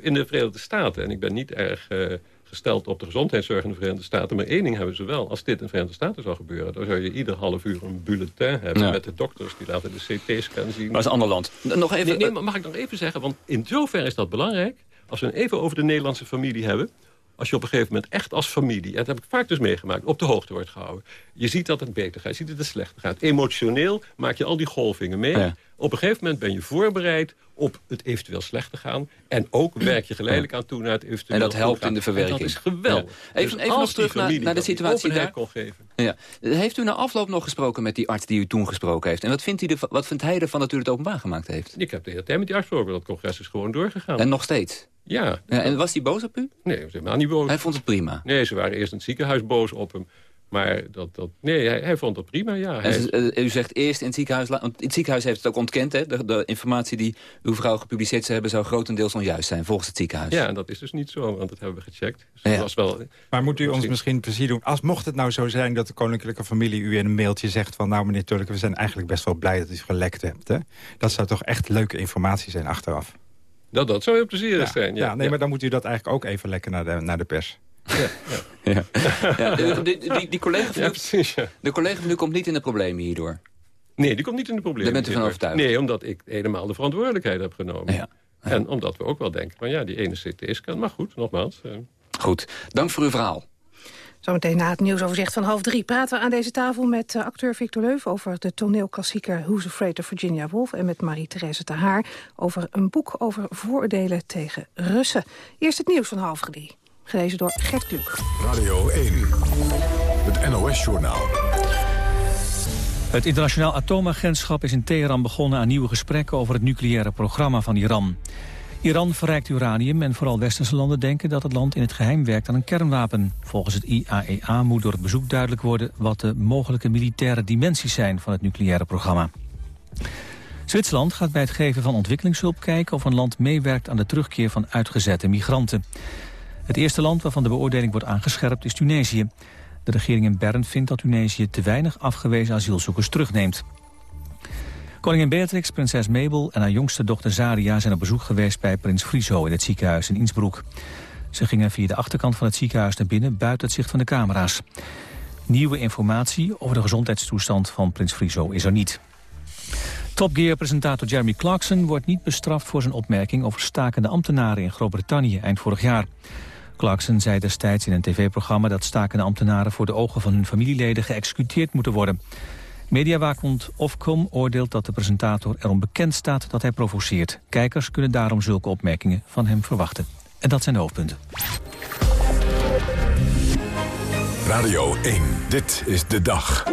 In de Verenigde Staten, en ik ben niet erg eh, gesteld op de gezondheidszorg in de Verenigde Staten... maar één ding hebben ze wel. Als dit in de Verenigde Staten zou gebeuren... dan zou je ieder half uur een bulletin hebben Ja. met de dokters... die laten de CT-scan zien. Maar is een ander land. Nog even... Nee, nee, maar mag ik nog even zeggen, want in zover is dat belangrijk... als we het even over de Nederlandse familie hebben... als je op een gegeven moment echt als familie... en dat heb ik vaak dus meegemaakt, op de hoogte wordt gehouden. Je ziet dat het beter gaat, je ziet dat het slechter gaat. Emotioneel maak je al die golvingen mee. Ja. Op een gegeven moment ben je voorbereid op het eventueel slecht te gaan. En ook werk je geleidelijk aan toe naar het eventueel En dat helpt in de verwerking. En dat is geweldig. Ja. Even- Dus even nog terug naar- de situatie daar. kon geven. Ja. Heeft u na afloop nog gesproken met die arts die u toen gesproken heeft? En wat vindt, hij ervan, wat vindt hij ervan dat u het openbaar gemaakt heeft? Ik heb de hele tijd met die arts gesproken. Dat congres is gewoon doorgegaan. En nog steeds? Ja. Ja, en was hij boos op u? Nee, ze helemaal niet boos. Hij vond het prima. Nee, ze waren eerst in het ziekenhuis boos op hem. Maar dat, dat, nee, hij, hij vond dat prima, ja. Hij- eh, u zegt eerst in het ziekenhuis... Want het ziekenhuis heeft het ook ontkend, hè? De, de informatie die uw vrouw gepubliceerd zou hebben... zou grotendeels onjuist zijn, volgens het ziekenhuis. ja, en dat is dus niet zo, want dat hebben we gecheckt. Dus dat was wel, Maar moet u ons Misschien- plezier doen? Als mocht het nou zo zijn dat de koninklijke familie u in een mailtje zegt van... nou meneer Tulke, we zijn eigenlijk best wel blij dat u gelekt hebt. Hè? Dat zou toch echt leuke informatie zijn achteraf. dat, dat zou heel plezierig ja. zijn. Ja, Ja, nee, maar dan moet u dat eigenlijk ook even lekken naar de, naar de pers. Ja. Ja, die, die, die, die collega van precies, ja. de collega van u komt niet in de problemen hierdoor. Nee, die komt niet in de problemen. Daar bent u van overtuigd? Nee, omdat ik helemaal de verantwoordelijkheid heb genomen. Ja. En omdat we ook wel denken van ja, die ene CT-scan. Maar goed, nogmaals. eh, Goed, dank voor uw verhaal. Zometeen na het nieuwsoverzicht van half drie praten we aan deze tafel met eh, acteur Victor Leuf over de toneelklassieker Who's Afraid of Virginia Woolf en met Marie-Therese Haar over een boek over vooroordelen tegen Russen. Eerst het nieuws van half drie, gelezen door Gert Kluk. Radio 1, het NOS-journaal. Het internationaal atoomagentschap is in Teheran begonnen aan nieuwe gesprekken over het nucleaire programma van Iran. Iran verrijkt uranium en vooral westerse landen denken dat het land in het geheim werkt aan een kernwapen. Volgens het IAEA moet door het bezoek duidelijk worden wat de mogelijke militaire dimensies zijn van het nucleaire programma. Zwitserland gaat bij het geven van ontwikkelingshulp kijken of een land meewerkt aan de terugkeer van uitgezette migranten. Het eerste land waarvan de beoordeling wordt aangescherpt is Tunesië. De regering in Bern vindt dat Tunesië te weinig afgewezen asielzoekers terugneemt. Koningin Beatrix, prinses Mabel en haar jongste dochter Zaria zijn op bezoek geweest bij prins Friso in het ziekenhuis in Innsbruck. Ze gingen via de achterkant van het ziekenhuis naar binnen buiten het zicht van de camera's. Nieuwe informatie over de gezondheidstoestand van prins Friso is er niet. Top Gear-presentator Jeremy Clarkson wordt niet bestraft voor zijn opmerking over stakende ambtenaren in Groot-Brittannië eind vorig jaar. Clarkson zei destijds in een tv-programma dat stakende ambtenaren voor de ogen van hun familieleden geëxecuteerd moeten worden. Mediawaakhond Ofcom oordeelt dat de presentator erom bekend staat dat hij provoceert. Kijkers kunnen daarom zulke opmerkingen van hem verwachten. En dat zijn de hoofdpunten. Radio 1, dit is de dag.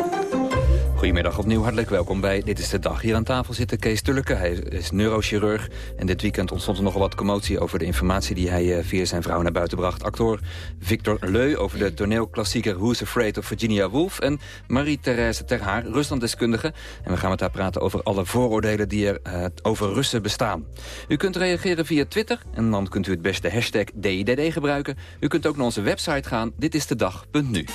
Goedemiddag opnieuw, hartelijk welkom bij Dit is de Dag. Hier aan tafel zit Kees Tulleke, hij is neurochirurg. En dit weekend ontstond er nogal wat commotie over de informatie... die hij eh, via zijn vrouw naar buiten bracht. Acteur Victor Leu over de toneelklassieker Who's Afraid of Virginia Woolf... en Marie-Thérèse Terhaar, Ruslanddeskundige. En we gaan met haar praten over alle vooroordelen die er eh, over Russen bestaan. U kunt reageren via Twitter en dan kunt u het beste hashtag DIDD gebruiken. U kunt ook naar onze website gaan, ditistedag.nu.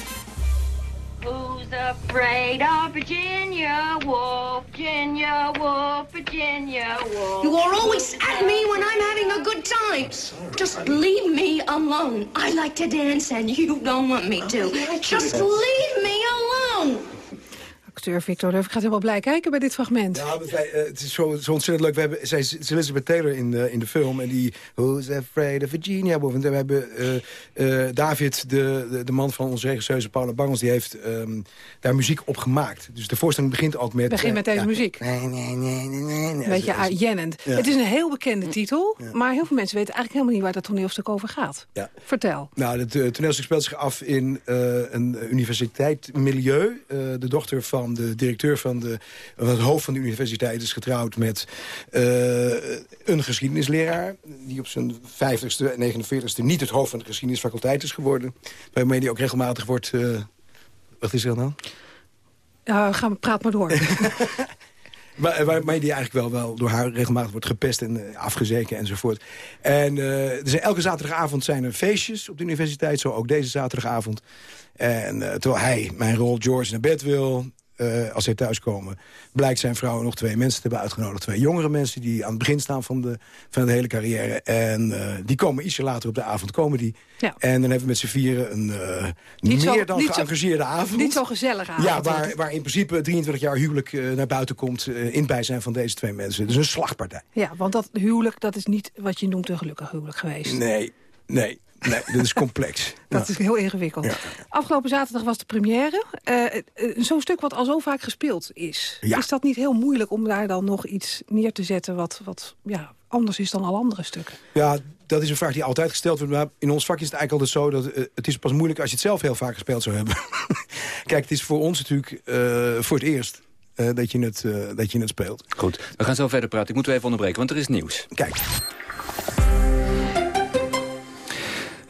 Who's afraid of Virginia Woolf? Virginia Woolf, Virginia Woolf. You are always at me when I'm having a good time. Just leave me alone. I like to dance and you don't want me to. Just leave me alone. Acteur Victor Leuf gaat helemaal blij kijken bij dit fragment. Ja, wij, eh, het is zo, zo ontzettend leuk. We hebben, zij is Elizabeth Taylor in de, in de film. En die Who's Afraid of Virginia we hebben eh, David, de, de, de man van onze regisseuse Paula Bangels... die heeft ehm, daar muziek op gemaakt. Dus de voorstelling begint ook met... Begin met deze ja. muziek. Nee, nee, nee, nee, nee. beetje jennend. Ja. Het is een heel bekende titel, maar heel veel mensen weten eigenlijk helemaal niet waar dat toneelstuk over gaat. Ja. Vertel. Nou, het toneelstuk speelt zich af in eh, een universiteitsmilieu. De dochter van de directeur van, de, van het hoofd van de universiteit is getrouwd met eh, een geschiedenisleraar. Die op zijn 50ste en 49ste niet het hoofd van de geschiedenisfaculteit is geworden. Waarmee die ook regelmatig wordt... eh, wat is er dan? Gaan we, praat maar door. [laughs] Waar, waarmee die eigenlijk wel, wel door haar regelmatig wordt gepest en uh, afgezeken enzovoort. En uh, er zijn, elke zaterdagavond zijn er feestjes op de universiteit, zo ook deze zaterdagavond. En uh, terwijl hij, mijn rol, George, naar bed wil... Uh, als zij thuiskomen, blijkt zijn vrouw nog twee mensen te hebben uitgenodigd. Twee jongere mensen die aan het begin staan van de, van de hele carrière. En uh, die komen ietsje later op de avond, komen die. Ja. En dan hebben we met z'n vieren een uh, niet meer zo, dan geëngageerde avond. Niet zo gezellig avond. Ja, waar, waar in principe 23 jaar huwelijk naar buiten komt... in het bijzijn van deze twee mensen. Dus een slagpartij. Ja, want dat huwelijk, dat is niet wat je noemt een gelukkig huwelijk geweest. Nee, nee. Nee, dat is complex. [laughs] dat ja. is heel ingewikkeld. Ja. Afgelopen zaterdag was de première. Uh, Zo'n stuk wat al zo vaak gespeeld is. Ja. Is dat niet heel moeilijk om daar dan nog iets neer te zetten... wat, wat ja, anders is dan alle andere stukken? Ja, dat is een vraag die altijd gesteld wordt. Maar in ons vak is het eigenlijk altijd zo... dat uh, het is pas moeilijk als je het zelf heel vaak gespeeld zou hebben. [laughs] Kijk, het is voor ons natuurlijk voor het eerst... dat, je het, dat je het speelt. Goed, we gaan zo verder praten. Ik moet even onderbreken, want er is nieuws. Kijk.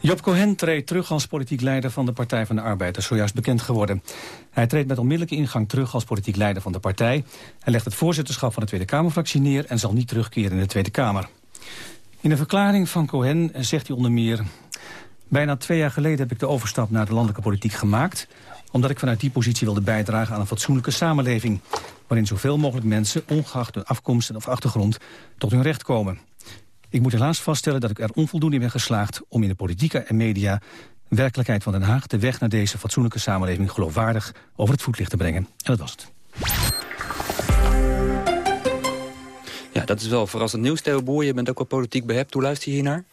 Job Cohen treedt terug als politiek leider van de Partij van de Arbeid. Zojuist bekend geworden. Hij treedt met onmiddellijke ingang terug als politiek leider van de partij. Hij legt het voorzitterschap van de Tweede Kamerfractie neer... en zal niet terugkeren in de Tweede Kamer. In een verklaring van Cohen zegt hij onder meer... Bijna twee jaar geleden heb ik de overstap naar de landelijke politiek gemaakt... omdat ik vanuit die positie wilde bijdragen aan een fatsoenlijke samenleving... waarin zoveel mogelijk mensen, ongeacht hun afkomst of achtergrond... tot hun recht komen. Ik moet helaas vaststellen dat ik er onvoldoende in ben geslaagd... om in de politiek en media werkelijkheid van Den Haag... de weg naar deze fatsoenlijke samenleving geloofwaardig over het voetlicht te brengen. En dat was het. Ja, dat is wel verrassend nieuws. Theo Boer, je bent ook wel politiek behept. Hoe luister je hiernaar?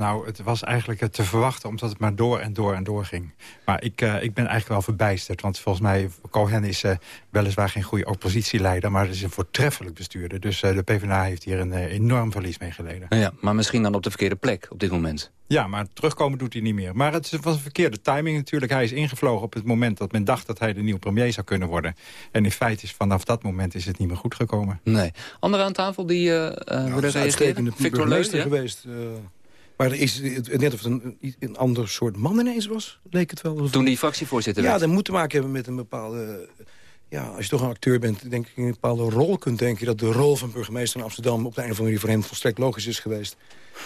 Nou, het was eigenlijk te verwachten omdat het maar door en door en door ging. Maar ik, uh, ik ben eigenlijk wel verbijsterd. Want volgens mij, Cohen is uh, weliswaar geen goede oppositieleider... maar het is een voortreffelijk bestuurder. Dus uh, de PvdA heeft hier een enorm verlies mee geleden. Ja, maar misschien dan op de verkeerde plek op dit moment. Ja, maar terugkomen doet hij niet meer. Maar het was een verkeerde timing natuurlijk. Hij is ingevlogen op het moment dat men dacht dat hij de nieuwe premier zou kunnen worden. En in feite is vanaf dat moment is het niet meer goed gekomen. Nee. Anderen aan tafel die uh, nou, willen reageren? Victor Leus, geweest... Maar er is net of het een, een ander soort man ineens was, leek het wel. Toen die fractievoorzitter Ja, werd. dat moet te maken hebben met een bepaalde... Ja, als je toch een acteur bent, denk ik in een bepaalde rol kunt denken... dat de rol van burgemeester in Amsterdam op de een of andere manier voor hem volstrekt logisch is geweest.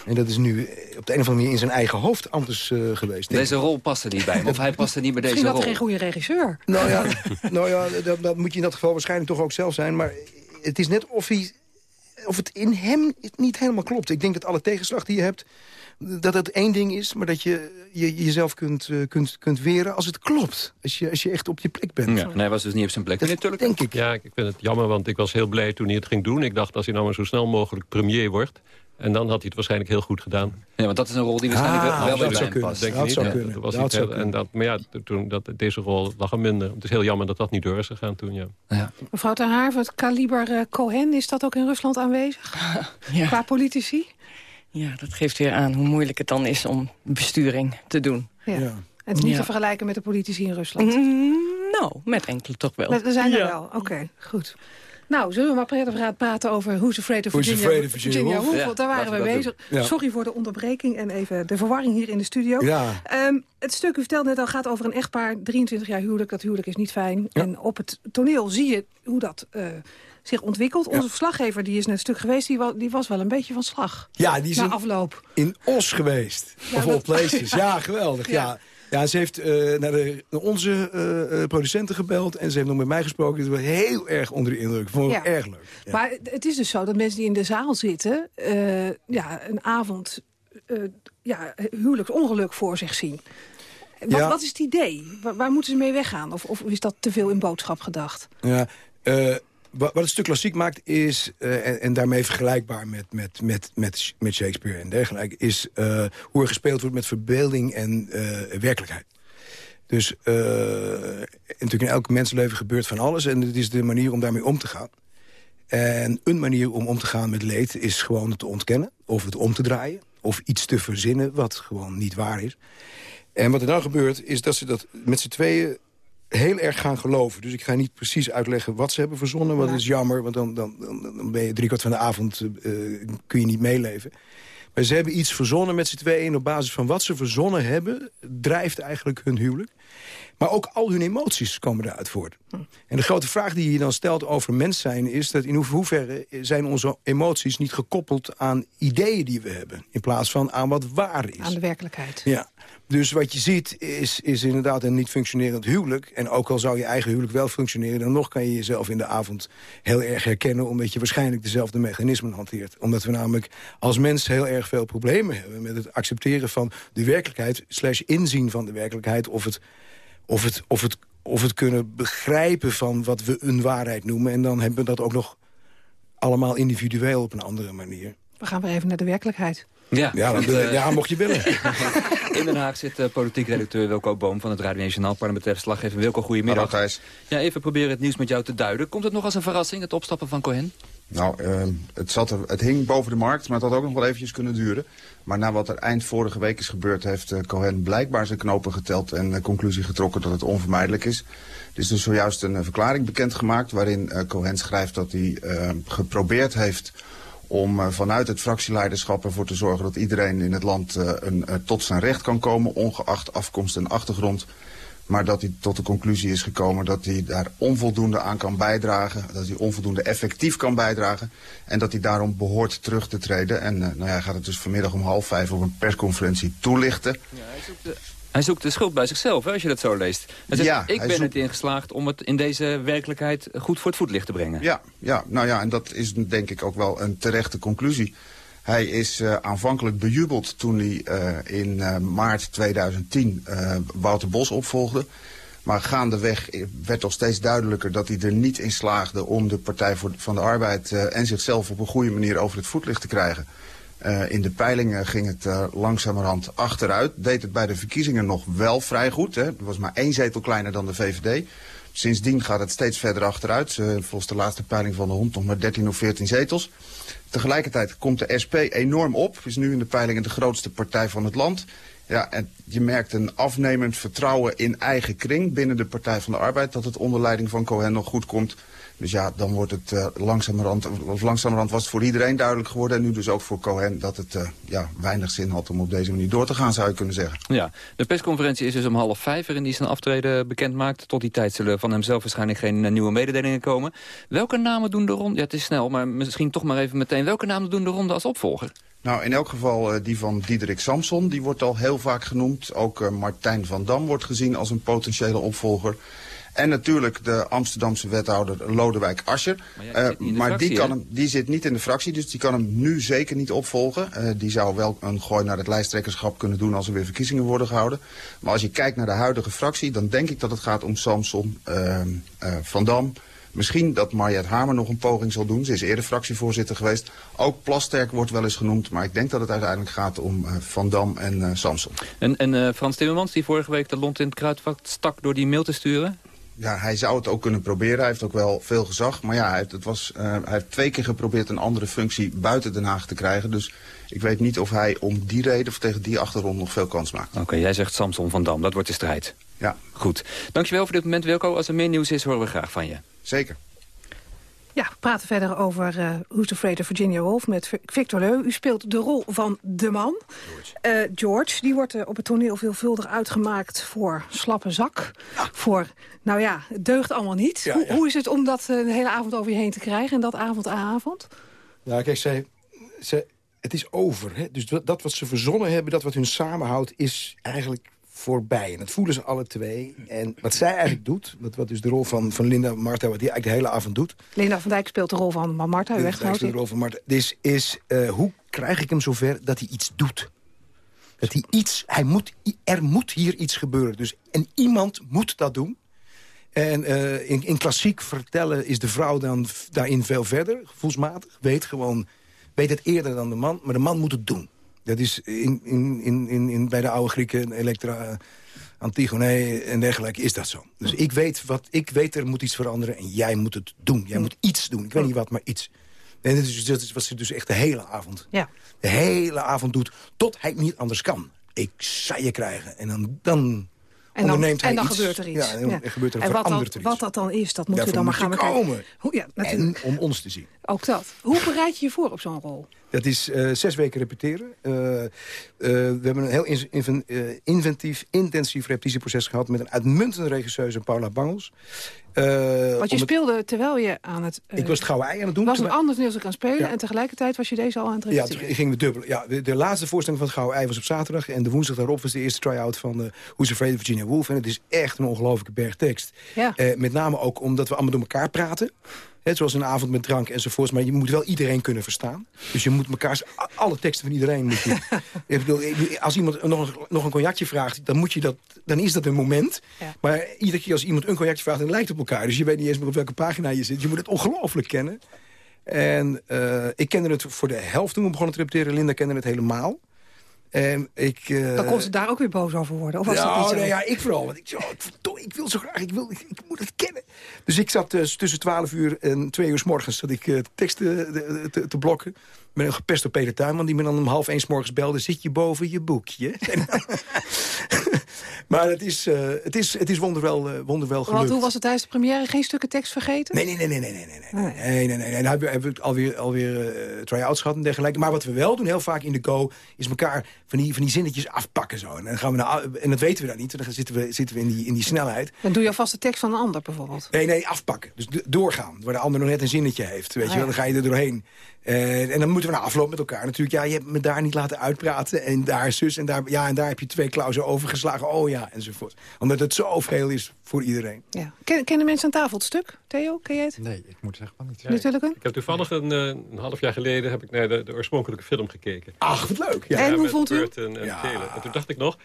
En dat is nu op de een of andere manier in zijn eigen hoofd anders uh, geweest. Deze rol paste niet bij hem, of hij paste niet bij deze Misschien rol. Misschien had geen goede regisseur. Nou ja, [laughs] nou ja dat, dat moet je in dat geval waarschijnlijk toch ook zelf zijn. Maar het is net of, hij, of het in hem niet helemaal klopt. Ik denk dat alle tegenslag die je hebt dat het één ding is, maar dat je, je jezelf kunt, uh, kunt, kunt weren als het klopt. Als je, als je echt op je plek bent. Ja, en hij was dus niet op zijn plek. Dat natuurlijk denk ik. Ja, ik vind het jammer, want ik was heel blij toen hij het ging doen. Ik dacht, als hij nou maar zo snel mogelijk premier wordt... En dan had hij het waarschijnlijk heel goed gedaan. Ja, want dat is een rol die waarschijnlijk ah, wel bij bij hem hem past. Denk dat zou kunnen. Dat was dat niet zou heel, en dat, maar ja, toen, dat, deze rol lag er minder. Het is heel jammer dat dat niet door is gegaan toen, ja. ja. Mevrouw Ter Haar, het kaliber uh, Cohen, is dat ook in Rusland aanwezig? [laughs] ja. Qua politici? Ja, dat geeft weer aan hoe moeilijk het dan is om besturing te doen. Ja. ja. Het is niet ja. te vergelijken met de politici in Rusland? Mm, nou, met enkele toch wel. Er zijn er ja. wel, oké, okay, goed. Nou, zullen we maar prettig praten over Who's Afraid of Virginia, Afraid of Virginia, Virginia Woolf? Woolf? Want daar waren we bezig. Ja. Sorry voor de onderbreking en even de verwarring hier in de studio. Ja. Um, het stuk, u vertelde net al, gaat over een echtpaar. 23 jaar huwelijk, dat huwelijk is niet fijn. Ja. En op het toneel zie je hoe dat uh, zich ontwikkelt. Onze Ja. verslaggever, die is net stuk geweest, die, wa die was wel een beetje van slag. Ja, die is Na in, afloop. in Os geweest. Ja, of dat- places. Ja, geweldig. Ja. Ja. Ze heeft eh, naar, de, naar onze eh, eh, producenten gebeld en ze heeft nog met mij gesproken. Het was heel erg onder de indruk. Vond ik Ja. erg leuk. Ja. Maar het is dus zo dat mensen die in de zaal zitten... ja, een avond ja, huwelijksongeluk voor zich zien. Wat, Ja. wat is het idee? Waar, waar moeten ze mee weggaan? Of, of is dat te veel in boodschap gedacht? Ja, wat het stuk klassiek maakt is, eh, en, daarmee vergelijkbaar met, met, met, met, met Shakespeare en dergelijke... is eh, hoe er gespeeld wordt met verbeelding en eh, werkelijkheid. Dus natuurlijk in elk mensenleven gebeurt van alles... en het is de manier om daarmee om te gaan. En een manier om om te gaan met leed is gewoon het te ontkennen... of het om te draaien, of iets te verzinnen wat gewoon niet waar is. En wat er dan gebeurt, is dat ze dat met z'n tweeën heel erg gaan geloven. Dus ik ga niet precies uitleggen wat ze hebben verzonnen. Dat is jammer, want dan, dan, dan, ben je driekwart van de avond... eh, kun je niet meeleven. Maar ze hebben iets verzonnen met z'n tweeën... en op basis van wat ze verzonnen hebben, drijft eigenlijk hun huwelijk. Maar ook al hun emoties komen eruit voort. En de grote vraag die je dan stelt over mens zijn... is dat in hoeverre zijn onze emoties niet gekoppeld aan ideeën die we hebben... in plaats van aan wat waar is. Aan de werkelijkheid. Ja, dus wat je ziet is, is inderdaad een niet functionerend huwelijk. En ook al zou je eigen huwelijk wel functioneren... dan nog kan je jezelf in de avond heel erg herkennen... omdat je waarschijnlijk dezelfde mechanismen hanteert. Omdat we namelijk als mens heel erg veel problemen hebben... met het accepteren van de werkelijkheid... slash inzien van de werkelijkheid of het, of het, of het, of het kunnen begrijpen van wat we een waarheid noemen. En dan hebben we dat ook nog allemaal individueel op een andere manier. We gaan weer even naar de werkelijkheid. Ja, Ja, want, dan- eh, ja mocht je willen. [laughs] In Den Haag zit uh, politiek redacteur Wilco Boom van het Radio Nationaal parlementair verslaggever Wilco, goedemiddag. Hallo, Thijs. Ja, even proberen het nieuws met jou te duiden. Komt het nog als een verrassing, het opstappen van Cohen? Nou, eh, het, zat er, het hing boven de markt, maar het had ook nog wel eventjes kunnen duren. Maar na wat er eind vorige week is gebeurd, heeft eh, Cohen blijkbaar zijn knopen geteld en de conclusie getrokken dat het onvermijdelijk is. Er is dus zojuist een verklaring bekendgemaakt waarin Cohen schrijft dat hij eh, geprobeerd heeft om eh, vanuit het fractieleiderschap ervoor te zorgen dat iedereen in het land eh, een, eh, tot zijn recht kan komen, ongeacht afkomst en achtergrond. Maar dat hij tot de conclusie is gekomen dat hij daar onvoldoende aan kan bijdragen. Dat hij onvoldoende effectief kan bijdragen. En dat hij daarom behoort terug te treden. En nou ja, hij gaat het dus vanmiddag om half vijf op een persconferentie toelichten. Hij zoekt de schuld bij zichzelf, hè, als je dat zo leest. Hij zegt, Ja, ik hij ben zoekt- het ingeslaagd om het in deze werkelijkheid goed voor het voetlicht te brengen. Ja, ja, nou ja, en dat is denk ik ook wel een terechte conclusie. Hij is eh, aanvankelijk bejubeld toen hij eh, in eh, maart 2010 eh, Wouter Bos opvolgde. Maar gaandeweg werd toch steeds duidelijker dat hij er niet in slaagde om de Partij voor, van de Arbeid en zichzelf op een goede manier over het voetlicht te krijgen. Eh, in de peilingen ging het eh, langzamerhand achteruit. Deed het bij de verkiezingen nog wel vrij goed. Hè. Er was maar één zetel kleiner dan de VVD. Sindsdien gaat het steeds verder achteruit. Eh, volgens de laatste peiling van de Hond nog maar 13 of 14 zetels. Tegelijkertijd komt de SP enorm op. Is nu in de peilingen de grootste partij van het land. Ja, en je merkt een afnemend vertrouwen in eigen kring binnen de Partij van de Arbeid... dat het onder leiding van Cohen nog goed komt. Dus ja, dan wordt het eh, langzamerhand, of langzamerhand was het voor iedereen duidelijk geworden... en nu dus ook voor Cohen dat het eh, ja, weinig zin had om op deze manier door te gaan, zou je kunnen zeggen. Ja, de persconferentie is dus om half vijf waarin hij zijn aftreden bekend maakt. Tot die tijd zullen van hemzelf waarschijnlijk geen eh, nieuwe mededelingen komen. Welke namen doen de ronde? Ja, het is snel, maar misschien toch maar even meteen. Welke namen doen de ronde als opvolger? Nou, in elk geval die van Diederik Samson, die wordt al heel vaak genoemd. Ook eh, Martijn van Dam wordt gezien als een potentiële opvolger. En natuurlijk de Amsterdamse wethouder Lodewijk Asscher. Maar ja, die Eh, zit niet in de maar fractie, die, kan hem, die zit niet in de fractie, dus die kan hem nu zeker niet opvolgen. Eh, die zou wel een gooi naar het lijsttrekkerschap kunnen doen als er weer verkiezingen worden gehouden. Maar als je kijkt naar de huidige fractie, dan denk ik dat het gaat om Samson, ehm, eh, Van Dam... Misschien dat Mariette Hamer nog een poging zal doen. Ze is eerder fractievoorzitter geweest. Ook Plasterk wordt wel eens genoemd. Maar ik denk dat het uiteindelijk gaat om eh, Van Dam en eh, Samson. En, en eh, Frans Timmermans, die vorige week de lont in het kruidvat stak door die mail te sturen? Ja, hij zou het ook kunnen proberen. Hij heeft ook wel veel gezag. Maar ja, hij heeft, het was, hij heeft twee keer geprobeerd een andere functie buiten Den Haag te krijgen. Dus ik weet niet of hij om die reden of tegen die achtergrond nog veel kans maakt. Oké, jij zegt Samson van Dam, dat wordt de strijd. Ja. Goed. Dankjewel voor dit moment, Wilco. Als er meer nieuws is, horen we graag van je. Zeker. Ja, we praten verder over uh, Who's Afraid of Virginia Woolf met Victor Leu. U speelt de rol van de man. George, uh, George die wordt uh, op het toneel veelvuldig uitgemaakt voor slappe zak. Ja. Voor, nou ja, het deugt allemaal niet. Ja, hoe, ja. hoe, is het om dat de hele avond over je heen te krijgen en dat avond aan avond? Ja, kijk, zij, zij, het is over. Hè? Dus dat, dat wat ze verzonnen hebben, dat wat hun samenhoudt, is eigenlijk voorbij. En dat voelen ze alle twee. En wat zij eigenlijk doet, wat, wat dus de rol van, van Linda Marta... wat die eigenlijk de hele avond doet... Linda van Dijk speelt de rol van Marta, uw echtgenoot. de rol van Marta. Dus is, uh, hoe krijg ik hem zover dat hij iets doet? Dat hij iets... Hij moet, er moet hier iets gebeuren. Dus, en iemand moet dat doen. En uh, in, in klassiek vertellen is de vrouw dan daarin veel verder, gevoelsmatig. Weet gewoon, weet het eerder dan de man, maar de man moet het doen. Dat is in, in, in, in, bij de oude Grieken, Elektra, Antigone en dergelijke, is dat zo. Dus ik weet, wat, ik weet er moet iets veranderen en jij moet het doen. Jij moet iets doen. Ik weet niet wat, maar iets. En dat is, dat is wat ze dus echt de hele avond, ja. de hele avond doet, tot hij niet anders kan. Ik zou je krijgen. En dan, dan en dan, hij en dan iets. gebeurt er iets. Ja, en, ja. gebeurt er, en wat, dat, wat dat dan is, dat moeten we dan maar gaan bekijken. Hoe, ja, natuurlijk. En om ons te zien. Ook dat. Hoe bereid je je voor op zo'n rol? Dat is eh, zes weken repeteren. Eh, eh, we hebben een heel in- inven- inventief, intensief repetitieproces gehad... met een uitmuntende regisseuse, Paula Bangels. Eh, Want je speelde terwijl je aan het... eh, Ik was het Gouden Ei aan het doen. was een ander toneelstuk aan spelen... Ja. en tegelijkertijd was je deze al aan het Ja, repeteren. toen gingen we dubbelen. Ja, de, de laatste voorstelling van het Gouden Ei was op zaterdag... en de woensdag daarop was de eerste try-out van uh, Who's Afraid of Virginia Woolf. En het is echt een ongelofelijke berg tekst. Ja. Met name ook omdat we allemaal door elkaar praten. Hè, zoals een avond met drank enzovoorts. Maar je moet wel iedereen kunnen verstaan. Dus je moet elkaar... Alle teksten van iedereen moet je... [laughs] ik bedoel, ik- als iemand nog, een- nog een cognacje vraagt... Dan, moet je dat, dan is dat een moment. Ja. Maar iedere keer als iemand een cognacje vraagt... dan lijkt het op elkaar. Dus je weet niet eens meer op welke pagina je zit. Je moet het ongelooflijk kennen. En eh, ik kende het voor de helft toen we begonnen te repeteren. Linda kende het helemaal. En ik, eh, Dan kon ze daar ook weer boos over worden. Of was dat ja, niet zo? nee, ja, ik vooral. Want ik, zo, ik, wil zo graag, ik, wil, ik, ik moet het kennen. Dus ik zat dus tussen 12 uur en 2 uur s morgens zat ik, eh, teksten eh, te, te blokken ben gepest op Peter Tuinman, die me dan om half eens morgens belde... zit je boven je boekje? [laughs] [laughs] maar eh, het is, het is, het eh, is wonderwel, wonderwel gelukt. Want hoe was het tijdens de première? Geen stukken tekst vergeten? Nee, nee, nee. nee, nee, nee, nee, nee. nee, nee, nee, nee. Hebben we alweer, alweer uh, try-outs gehad en dergelijke. Maar wat we wel doen, heel vaak in de go... is elkaar van die, van die zinnetjes afpakken zo. En, dan gaan we naar, en dat weten we daar niet. Dan zitten we, zitten we in, die, in die snelheid. Dan doe je alvast de tekst van een ander bijvoorbeeld. Nee, nee, afpakken. Dus doorgaan. Waar de ander nog net een zinnetje heeft. Weet je oh wel, dan ga je er doorheen. Eh, en dan moeten we na afloop met elkaar natuurlijk... ja, je hebt me daar niet laten uitpraten en daar zus en daar... ja, en daar heb je twee klauzen overgeslagen, oh ja, enzovoort. Omdat het zo veel is voor iedereen. Ja. Ken, kennen mensen aan tafel het stuk? Theo, ken jij het? Nee, ik moet zeggen van niet. Natuurlijk. Ik heb toevallig een, eh, een half jaar geleden heb ik naar de, de oorspronkelijke film gekeken. Ach, wat leuk. En hoe vond u? Burton en Taylor. En toen dacht ik nog,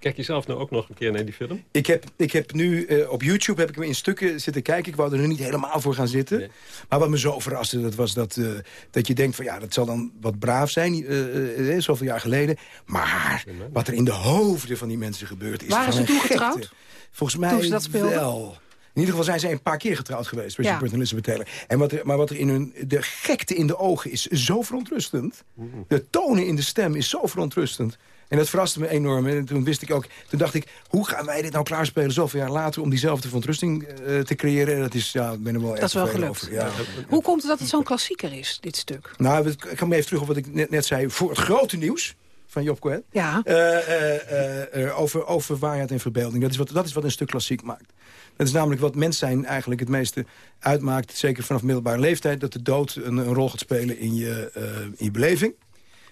kijk je zelf nou ook nog een keer naar die film? Ik heb, ik heb nu eh, op YouTube heb ik hem in stukken zitten kijken. Ik wou er nu niet helemaal voor gaan zitten. Maar wat me zo verraste, dat was dat, eh, dat je denkt van ja, dat zal dan wat braaf zijn, eh, eh, zoveel jaar geleden. Maar wat er in de hoofden van die mensen gebeurt is Waren van ze toen gekte. getrouwd? Volgens mij Toen ze dat speelden? wel. In ieder geval zijn zij een paar keer getrouwd geweest, Richard Ja. Burton en Elizabeth Taylor. En wat er, maar wat er in hun, de gekte in de ogen is zo verontrustend. De tonen in de stem is zo verontrustend. En dat verraste me enorm. En toen wist ik ook, toen dacht ik, hoe gaan wij dit nou klaarspelen zoveel jaar later om diezelfde verontrusting eh, te creëren? En dat is, ja, ik ben er wel Dat echt is wel gelukt. over. Ja. Hoe komt het dat het zo'n klassieker is, dit stuk? Nou, ik kom even terug op wat ik net, net zei. Voor het grote nieuws van Job Cohen. Ja. Eh, eh, over, over waarheid en verbeelding. Dat is, wat, dat is wat een stuk klassiek maakt. Dat is namelijk wat mens zijn eigenlijk het meeste uitmaakt. Zeker vanaf middelbare leeftijd. Dat de dood een, een rol gaat spelen in je, eh, in je beleving.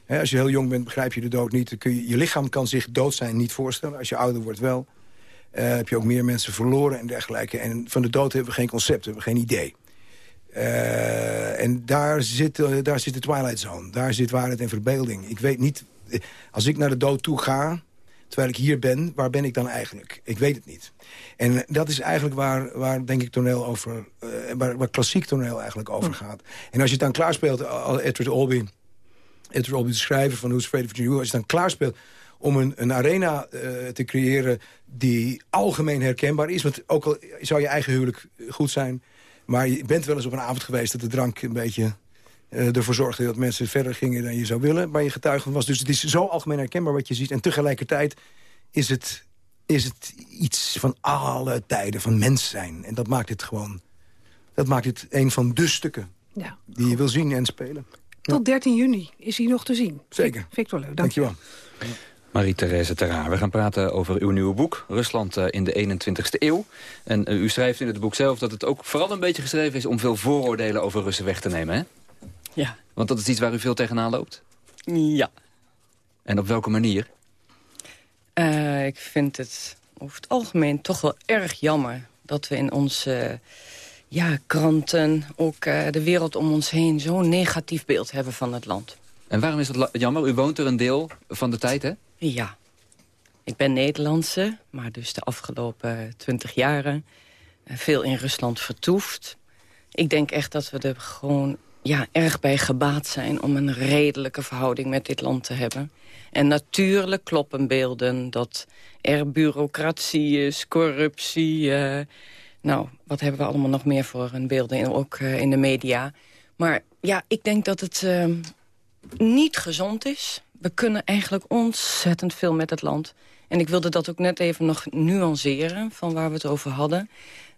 Als je heel jong bent, begrijp je de dood niet. Dan kun je, je lichaam kan zich dood zijn niet voorstellen. Als je ouder wordt wel. Eh, heb je ook meer mensen verloren en dergelijke. En van de dood hebben we geen concept, hebben we geen idee. Eh, en daar zit, eh, daar zit de Twilight Zone. Daar zit waarheid en verbeelding. Ik weet niet, als ik naar de dood toe ga, terwijl ik hier ben, waar ben ik dan eigenlijk? Ik weet het niet. En dat is eigenlijk waar, waar denk ik toneel over, waar, waar klassiek toneel eigenlijk over gaat. En als je het dan klaarspeelt, Edward Albee, Albee, de schrijver van Who's Afraid of Virginia Woolf, als je het dan klaarspeelt om een, een arena eh, te creëren die algemeen herkenbaar is. Want ook al zou je eigen huwelijk goed zijn... maar je bent wel eens op een avond geweest dat de drank een beetje eh, ervoor zorgde... dat mensen verder gingen dan je zou willen, waar je getuige was. Dus het is zo algemeen herkenbaar wat je ziet. En tegelijkertijd is het, is het iets van alle tijden, van mens zijn. En dat maakt het gewoon... Dat maakt het een van de stukken Ja. die je wil zien en spelen. Tot 13 juni is hij nog te zien. Zeker. Victor Leu, dank je Dankjewel. Marie-Therese Terraar. We gaan praten over uw nieuwe boek, Rusland eh, in de 21ste eeuw. En eh, u schrijft in het boek zelf dat het ook vooral een beetje geschreven is... om veel vooroordelen over Russen weg te nemen, hè? Ja. Want dat is iets waar u veel tegenaan loopt. Ja. En op welke manier? Eh, ik vind het over het algemeen toch wel erg jammer... dat we in onze ja, kranten, ook eh, de wereld om ons heen... zo'n negatief beeld hebben van het land. En waarom is dat jammer? U woont er een deel van de tijd, hè? Ja. Ik ben Nederlandse, maar dus de afgelopen twintig jaren... eh, veel in Rusland vertoefd. Ik denk echt dat we er gewoon ja, erg bij gebaat zijn... om een redelijke verhouding met dit land te hebben. En natuurlijk kloppen beelden dat er bureaucratie is, corruptie... eh, nou, wat hebben we allemaal nog meer voor een beelden, in- ook eh, in de media. Maar ja, ik denk dat het... eh, niet gezond is. we kunnen eigenlijk ontzettend veel met het land. En ik wilde dat ook net even nog nuanceren van waar we het over hadden.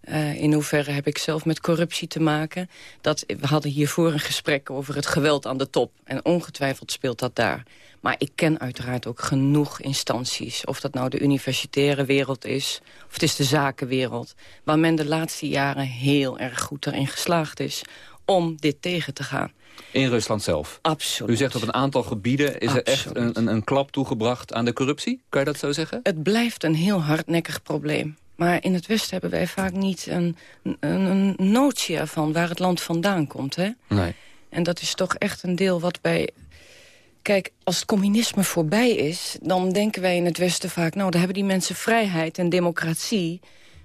Uh, in hoeverre heb ik zelf met corruptie te maken? Dat, we hadden hiervoor een gesprek over het geweld aan de top. En ongetwijfeld speelt dat daar. Maar ik ken uiteraard ook genoeg instanties. Of dat nou de universitaire wereld is, of het is de zakenwereld... waar men de laatste jaren heel erg goed erin geslaagd is... om dit tegen te gaan. In Rusland zelf? Absoluut. U zegt op een aantal gebieden is er echt een, een, een klap toegebracht aan de corruptie? Kan je dat zo zeggen? Het blijft een heel hardnekkig probleem. Maar in het Westen hebben wij vaak niet een, een, een notie ervan waar het land vandaan komt. Hè? Nee. En dat is toch echt een deel wat bij... Kijk, als het communisme voorbij is, dan denken wij in het Westen vaak... nou, dan hebben die mensen vrijheid en democratie.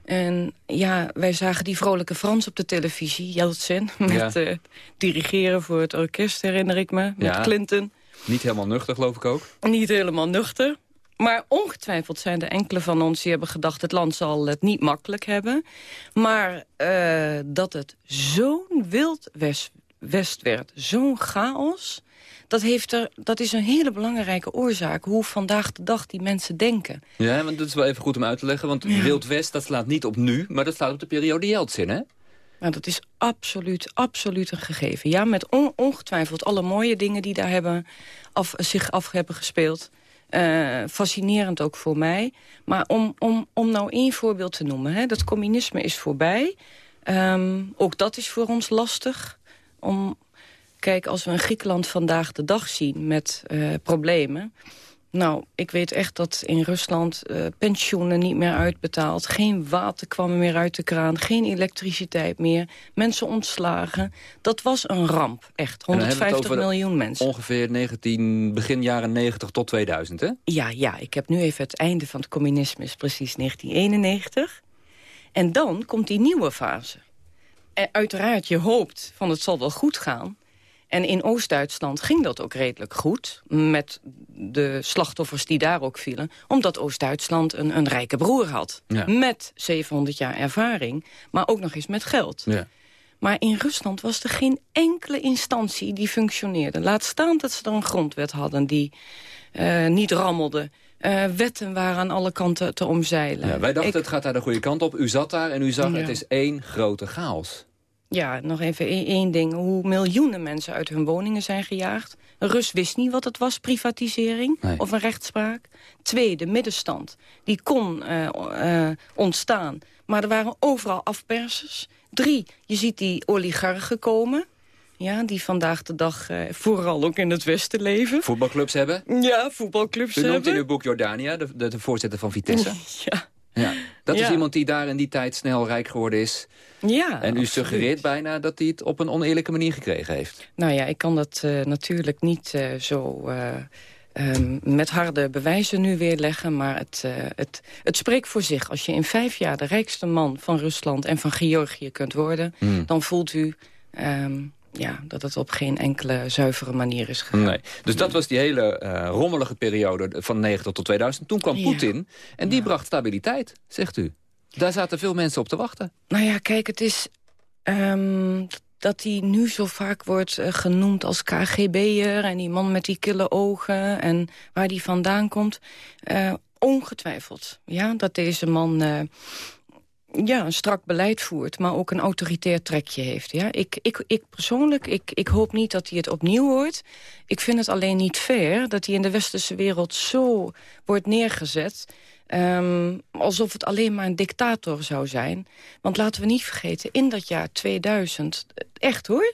En ja, wij zagen die vrolijke Frans op de televisie, Jeltsin... [laughs] met Ja. eh, dirigeren voor het orkest, herinner ik me, met Ja. Clinton. Niet helemaal nuchter, geloof ik ook. Niet helemaal nuchter. Maar ongetwijfeld zijn er enkele van ons die hebben gedacht... het land zal het niet makkelijk hebben. Maar eh, dat het zo'n wild west, west werd, zo'n chaos... Dat, heeft er, dat is een hele belangrijke oorzaak... hoe vandaag de dag die mensen denken. Ja, want dat is wel even goed om uit te leggen. Want Wild West, dat slaat niet op nu, maar dat slaat op de periode Jeltsin, hè? Nou, dat is absoluut, absoluut een gegeven. Ja, met on- ongetwijfeld alle mooie dingen die daar hebben af, zich af hebben gespeeld. Eh, fascinerend ook voor mij. Maar om, om, om nou één voorbeeld te noemen. Hè, dat communisme is voorbij. Ehm, ook dat is voor ons lastig. Om, kijk, als we een Griekenland vandaag de dag zien met eh, problemen... Nou, ik weet echt dat in Rusland eh, pensioenen niet meer uitbetaald. Geen water kwam meer uit de kraan. Geen elektriciteit meer. Mensen ontslagen. Dat was een ramp, echt. En dan hebben we het 150 over miljoen mensen. Ongeveer 19, begin jaren 90 tot 2000, hè? Ja, ja, ik heb nu even het einde van het communisme, is precies 1991. En dan komt die nieuwe fase. En uiteraard, je hoopt van het zal wel goed gaan. En in Oost-Duitsland ging dat ook redelijk goed. Met de slachtoffers die daar ook vielen. Omdat Oost-Duitsland een, een rijke broer had. Ja. Met 700 jaar ervaring. Maar ook nog eens met geld. Ja. Maar in Rusland was er geen enkele instantie die functioneerde. Laat staan dat ze er een grondwet hadden die eh, niet rammelde. Eh, wetten waren aan alle kanten te omzeilen. Ja, wij dachten, Ik- het gaat daar de goede kant op. U zat daar en u zag, het is één grote chaos. Ja, nog even één één ding. Hoe miljoenen mensen uit hun woningen zijn gejaagd. Rus wist niet wat het was, privatisering Nee. of een rechtspraak. Twee, de middenstand. Die kon eh, eh, ontstaan. Maar er waren overal afpersers. Drie, je ziet die oligarchen komen. Ja, die vandaag de dag eh, vooral ook in het Westen leven. Voetbalclubs hebben. Ja, voetbalclubs U noemt hebben. in uw boek Jordania, de, de, de voorzitter van Vitesse. Ja, Ja. Dat is iemand die daar in die tijd snel rijk geworden is. ja en u absoluut. suggereert bijna dat hij het op een oneerlijke manier gekregen heeft. Nou ja, ik kan dat eh, natuurlijk niet eh, zo eh, ehm, met harde bewijzen nu weerleggen. Maar het, eh, het, het spreekt voor zich. Als je in vijf jaar de rijkste man van Rusland en van Georgië kunt worden... Hmm. dan voelt u ehm, ja, dat het op geen enkele zuivere manier is gegaan. Nee. Dus dat was die hele eh, rommelige periode van 90 tot 2000. Toen kwam Ja. Poetin en die bracht stabiliteit, zegt u. Daar zaten veel mensen op te wachten. Nou ja, kijk, het is ehm, dat hij nu zo vaak wordt eh, genoemd als KGB'er... en die man met die kille ogen en waar die vandaan komt. Eh, ongetwijfeld, ja, dat deze man... ja, een strak beleid voert, maar ook een autoritair trekje heeft. Ja? Ik, ik, ik persoonlijk, ik, ik hoop niet dat hij het opnieuw hoort. Ik vind het alleen niet fair dat hij in de westerse wereld zo wordt neergezet... ehm, alsof het alleen maar een dictator zou zijn. Want laten we niet vergeten, in dat jaar 2000... echt hoor,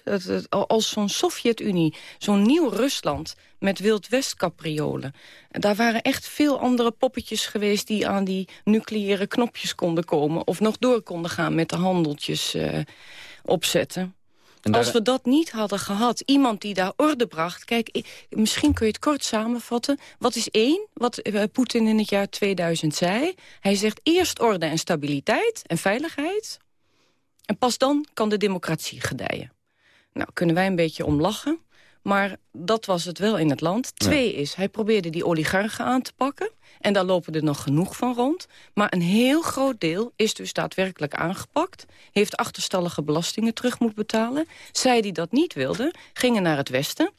als zo'n Sovjet-Unie, zo'n nieuw Rusland... met Wild West-capriolen. Daar waren echt veel andere poppetjes geweest... die aan die nucleaire knopjes konden komen... of nog door konden gaan met de handeltjes eh, opzetten. En daar- Als we dat niet hadden gehad, iemand die daar orde bracht... Kijk, misschien kun je het kort samenvatten. Wat is één, wat eh, Poetin in het jaar 2000 zei? Hij zegt eerst orde en stabiliteit en veiligheid... en pas dan kan de democratie gedijen. Nou, kunnen wij een beetje om lachen... Maar dat was het wel in het land. Twee is, hij probeerde die oligarchen aan te pakken. En daar lopen er nog genoeg van rond. Maar een heel groot deel is dus daadwerkelijk aangepakt. Heeft achterstallige belastingen terug moeten betalen. Zij die dat niet wilden, gingen naar het westen.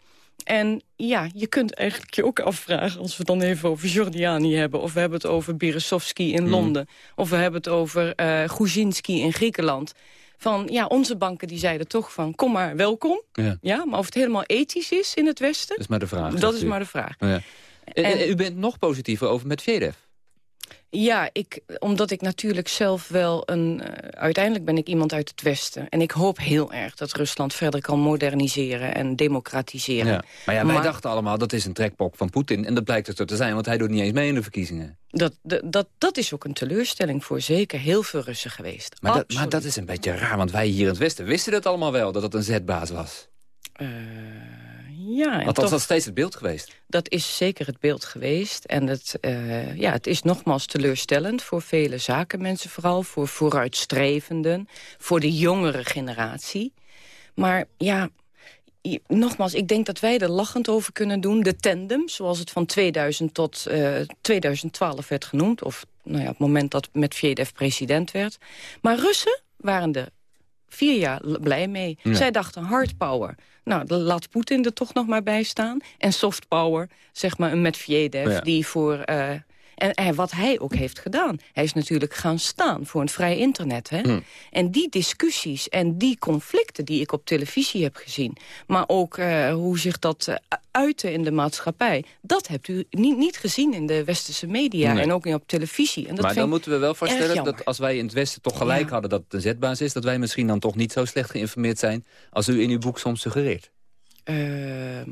En ja, je kunt eigenlijk je ook afvragen... als we het dan even over Giordiani hebben... of we hebben het over Beresovski in Mhm. Londen... of we hebben het over eh Gruzynski in Griekenland... van ja, onze banken die zeiden toch van... kom maar, welkom. Ja. Ja, maar of het helemaal ethisch is in het Westen... Dat is maar de vraag. Dat is u. maar de vraag. Ja. En, En- u bent nog positiever over Medvedev. Ja, ik, omdat ik natuurlijk zelf wel een... eh, uiteindelijk ben ik iemand uit het Westen. En ik hoop heel erg dat Rusland verder kan moderniseren en democratiseren. Ja. Maar ja, wij dachten allemaal dat is een trekpok van Poetin. En dat blijkt het zo te zijn, want hij doet niet eens mee in de verkiezingen. Dat, dat, dat, dat is ook een teleurstelling voor zeker heel veel Russen geweest. Maar dat, maar dat is een beetje raar, want wij hier in het Westen wisten het allemaal wel... dat het een zetbaas was. Ja, Althans, toch- dat is steeds het beeld geweest. Dat is zeker het beeld geweest. En het, eh, ja, het is nogmaals teleurstellend voor vele zakenmensen vooral. Voor vooruitstrevenden. Voor de jongere generatie. Maar ja, nogmaals, ik denk dat wij er lachend over kunnen doen. De tandem, zoals het van 2000 tot eh, 2012 werd genoemd. Of nou ja, op het moment dat Medvedev president werd. Maar Russen waren er vier jaar blij mee. Ja. Zij dachten hard power. Nou, laat Poetin er toch nog maar bij staan. En soft power, zeg maar een Medvedev, Ja. die voor... eh, en, en wat hij ook heeft gedaan. Hij is natuurlijk gaan staan voor een vrij internet. Hè? Hm. En die discussies en die conflicten die ik op televisie heb gezien... maar ook eh, hoe zich dat uh, uitte in de maatschappij... dat hebt u niet, niet gezien in de westerse media Nee. en ook niet op televisie. En dat maar dan moeten we wel vaststellen dat als wij in het Westen toch gelijk Ja. hadden dat het een zetbaas is... dat wij misschien dan toch niet zo slecht geïnformeerd zijn als u in uw boek soms suggereert. Ehm,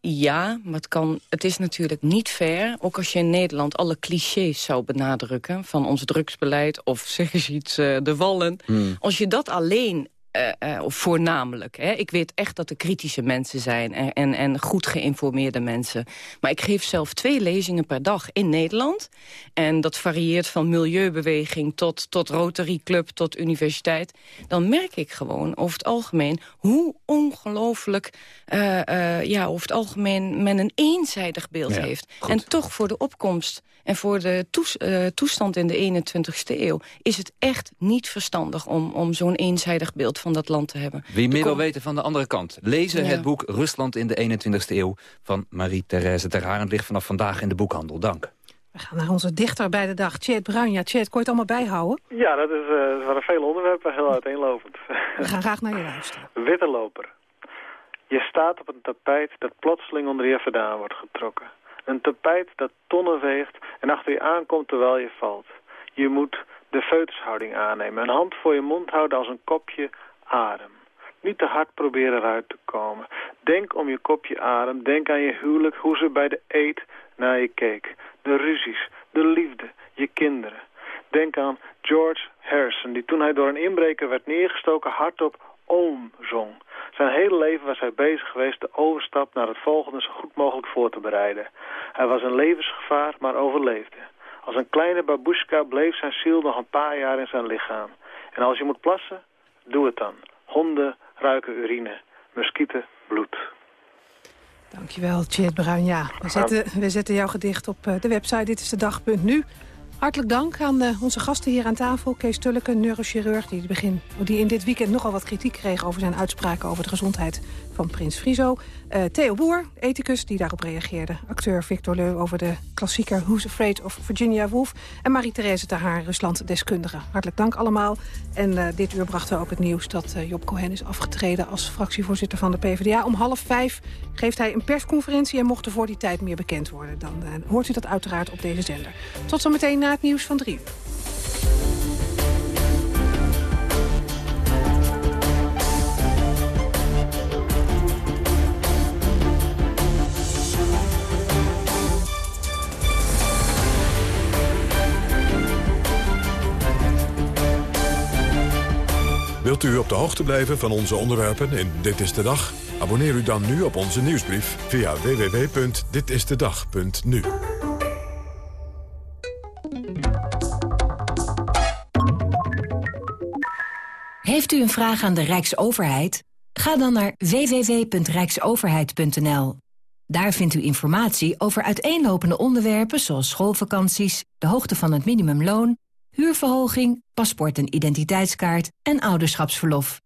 ja, maar het, kan, het is natuurlijk niet fair. Ook als je in Nederland alle clichés zou benadrukken... van ons drugsbeleid of [laughs] zeg eens iets, eh, de wallen. Als je dat alleen, eh, eh, of voornamelijk... Hè, ik weet echt dat er kritische mensen zijn en, en, en goed geïnformeerde mensen. Maar ik geef zelf twee lezingen per dag in Nederland. En dat varieert van milieubeweging tot, tot Rotary Club tot universiteit. Dan merk ik gewoon over het algemeen hoe ongelooflijk... eh, ja, over het algemeen men een eenzijdig beeld Ja, heeft. goed. En toch voor de opkomst en voor de toes- eh, toestand in de 21ste eeuw... is het echt niet verstandig om, om zo'n eenzijdig beeld van dat land te hebben. Wie Er meer wil weten van de andere kant. Lezen Ja. het boek Rusland in de 21ste eeuw van Marie-Therese ter Haren. ligt vanaf vandaag in de boekhandel. Dank. We gaan naar onze dichter bij de dag, Tjeerd Bruin. Ja, Tjeerd, kon je het allemaal bijhouden? Ja, dat, is, dat waren vele onderwerpen, heel uiteenlopend. We gaan graag naar je luisteren. [laughs] Witte loper. Je staat op een tapijt dat plotseling onder je vandaan wordt getrokken. Een tapijt dat tonnen weegt en achter je aankomt terwijl je valt. Je moet de feutushouding aannemen. Een hand voor je mond houden als een kopje adem. Niet te hard proberen eruit te komen. Denk om je kopje adem. Denk aan je huwelijk, hoe ze bij de eet naar je keek. De ruzies, de liefde, je kinderen. Denk aan George Harrison, die toen hij door een inbreker werd neergestoken hardop oom zong. Zijn hele leven was hij bezig geweest de overstap naar het volgende zo goed mogelijk voor te bereiden. Hij was een levensgevaar, maar overleefde. Als een kleine babushka bleef zijn ziel nog een paar jaar in zijn lichaam. En als je moet plassen, doe het dan. Honden ruiken urine, muskieten bloed. Dankjewel, Tjeerd Bruin. Ja, we zetten, we zetten jouw gedicht op eh, de website Dit is de dag.nu. Hartelijk dank aan eh, onze gasten hier aan tafel. Kees Tulleke, neurochirurg, die, begin, die in dit weekend nogal wat kritiek kreeg... over zijn uitspraken over de gezondheid van Prins Friso. Eh, Theo Boer, ethicus, die daarop reageerde. Acteur Victor Leu over de klassieker Who's Afraid of Virginia Woolf. En Marie-Therese ter Haar, Rusland-deskundige. Hartelijk dank allemaal. En eh, dit uur brachten we ook het nieuws dat eh, Job Cohen is afgetreden... als fractievoorzitter van de PvdA. Om half vijf geeft hij een persconferentie... en mocht er voor die tijd meer bekend worden... dan hoort u dat uiteraard op deze zender. Tot zometeen na het nieuws van drie uur. Wilt u op de hoogte blijven van onze onderwerpen in Dit is de Dag? Abonneer u dan nu op onze nieuwsbrief via www.ditistedag.nu. Heeft u een vraag aan de Rijksoverheid? Ga dan naar www.rijksoverheid.nl. Daar vindt u informatie over uiteenlopende onderwerpen zoals schoolvakanties, de hoogte van het minimumloon, huurverhoging, paspoort en identiteitskaart en ouderschapsverlof.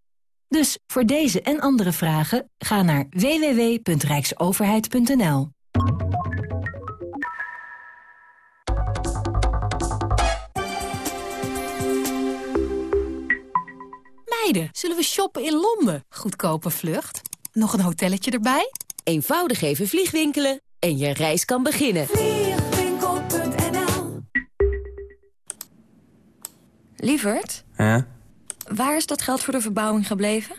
Dus voor deze en andere vragen ga naar www.rijksoverheid.nl. Meiden, zullen we shoppen in Londen? Goedkope vlucht. Nog een hotelletje erbij? Eenvoudig even vliegwinkelen en je reis kan beginnen. Lievert, Ja? waar is dat geld voor de verbouwing gebleven?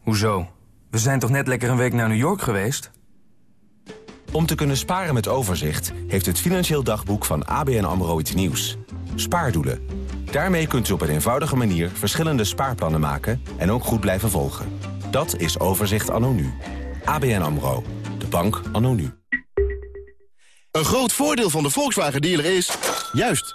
Hoezo? We zijn toch net lekker een week naar New York geweest? Om te kunnen sparen met overzicht... heeft het Financieel Dagboek van ABN AMRO iets nieuws. Spaardoelen. Daarmee kunt u op een eenvoudige manier verschillende spaarplannen maken... en ook goed blijven volgen. Dat is Overzicht anno nu. ABN AMRO. De bank anno nu. Een groot voordeel van de Volkswagen dealer is... juist,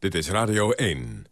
Dit is Radio 1.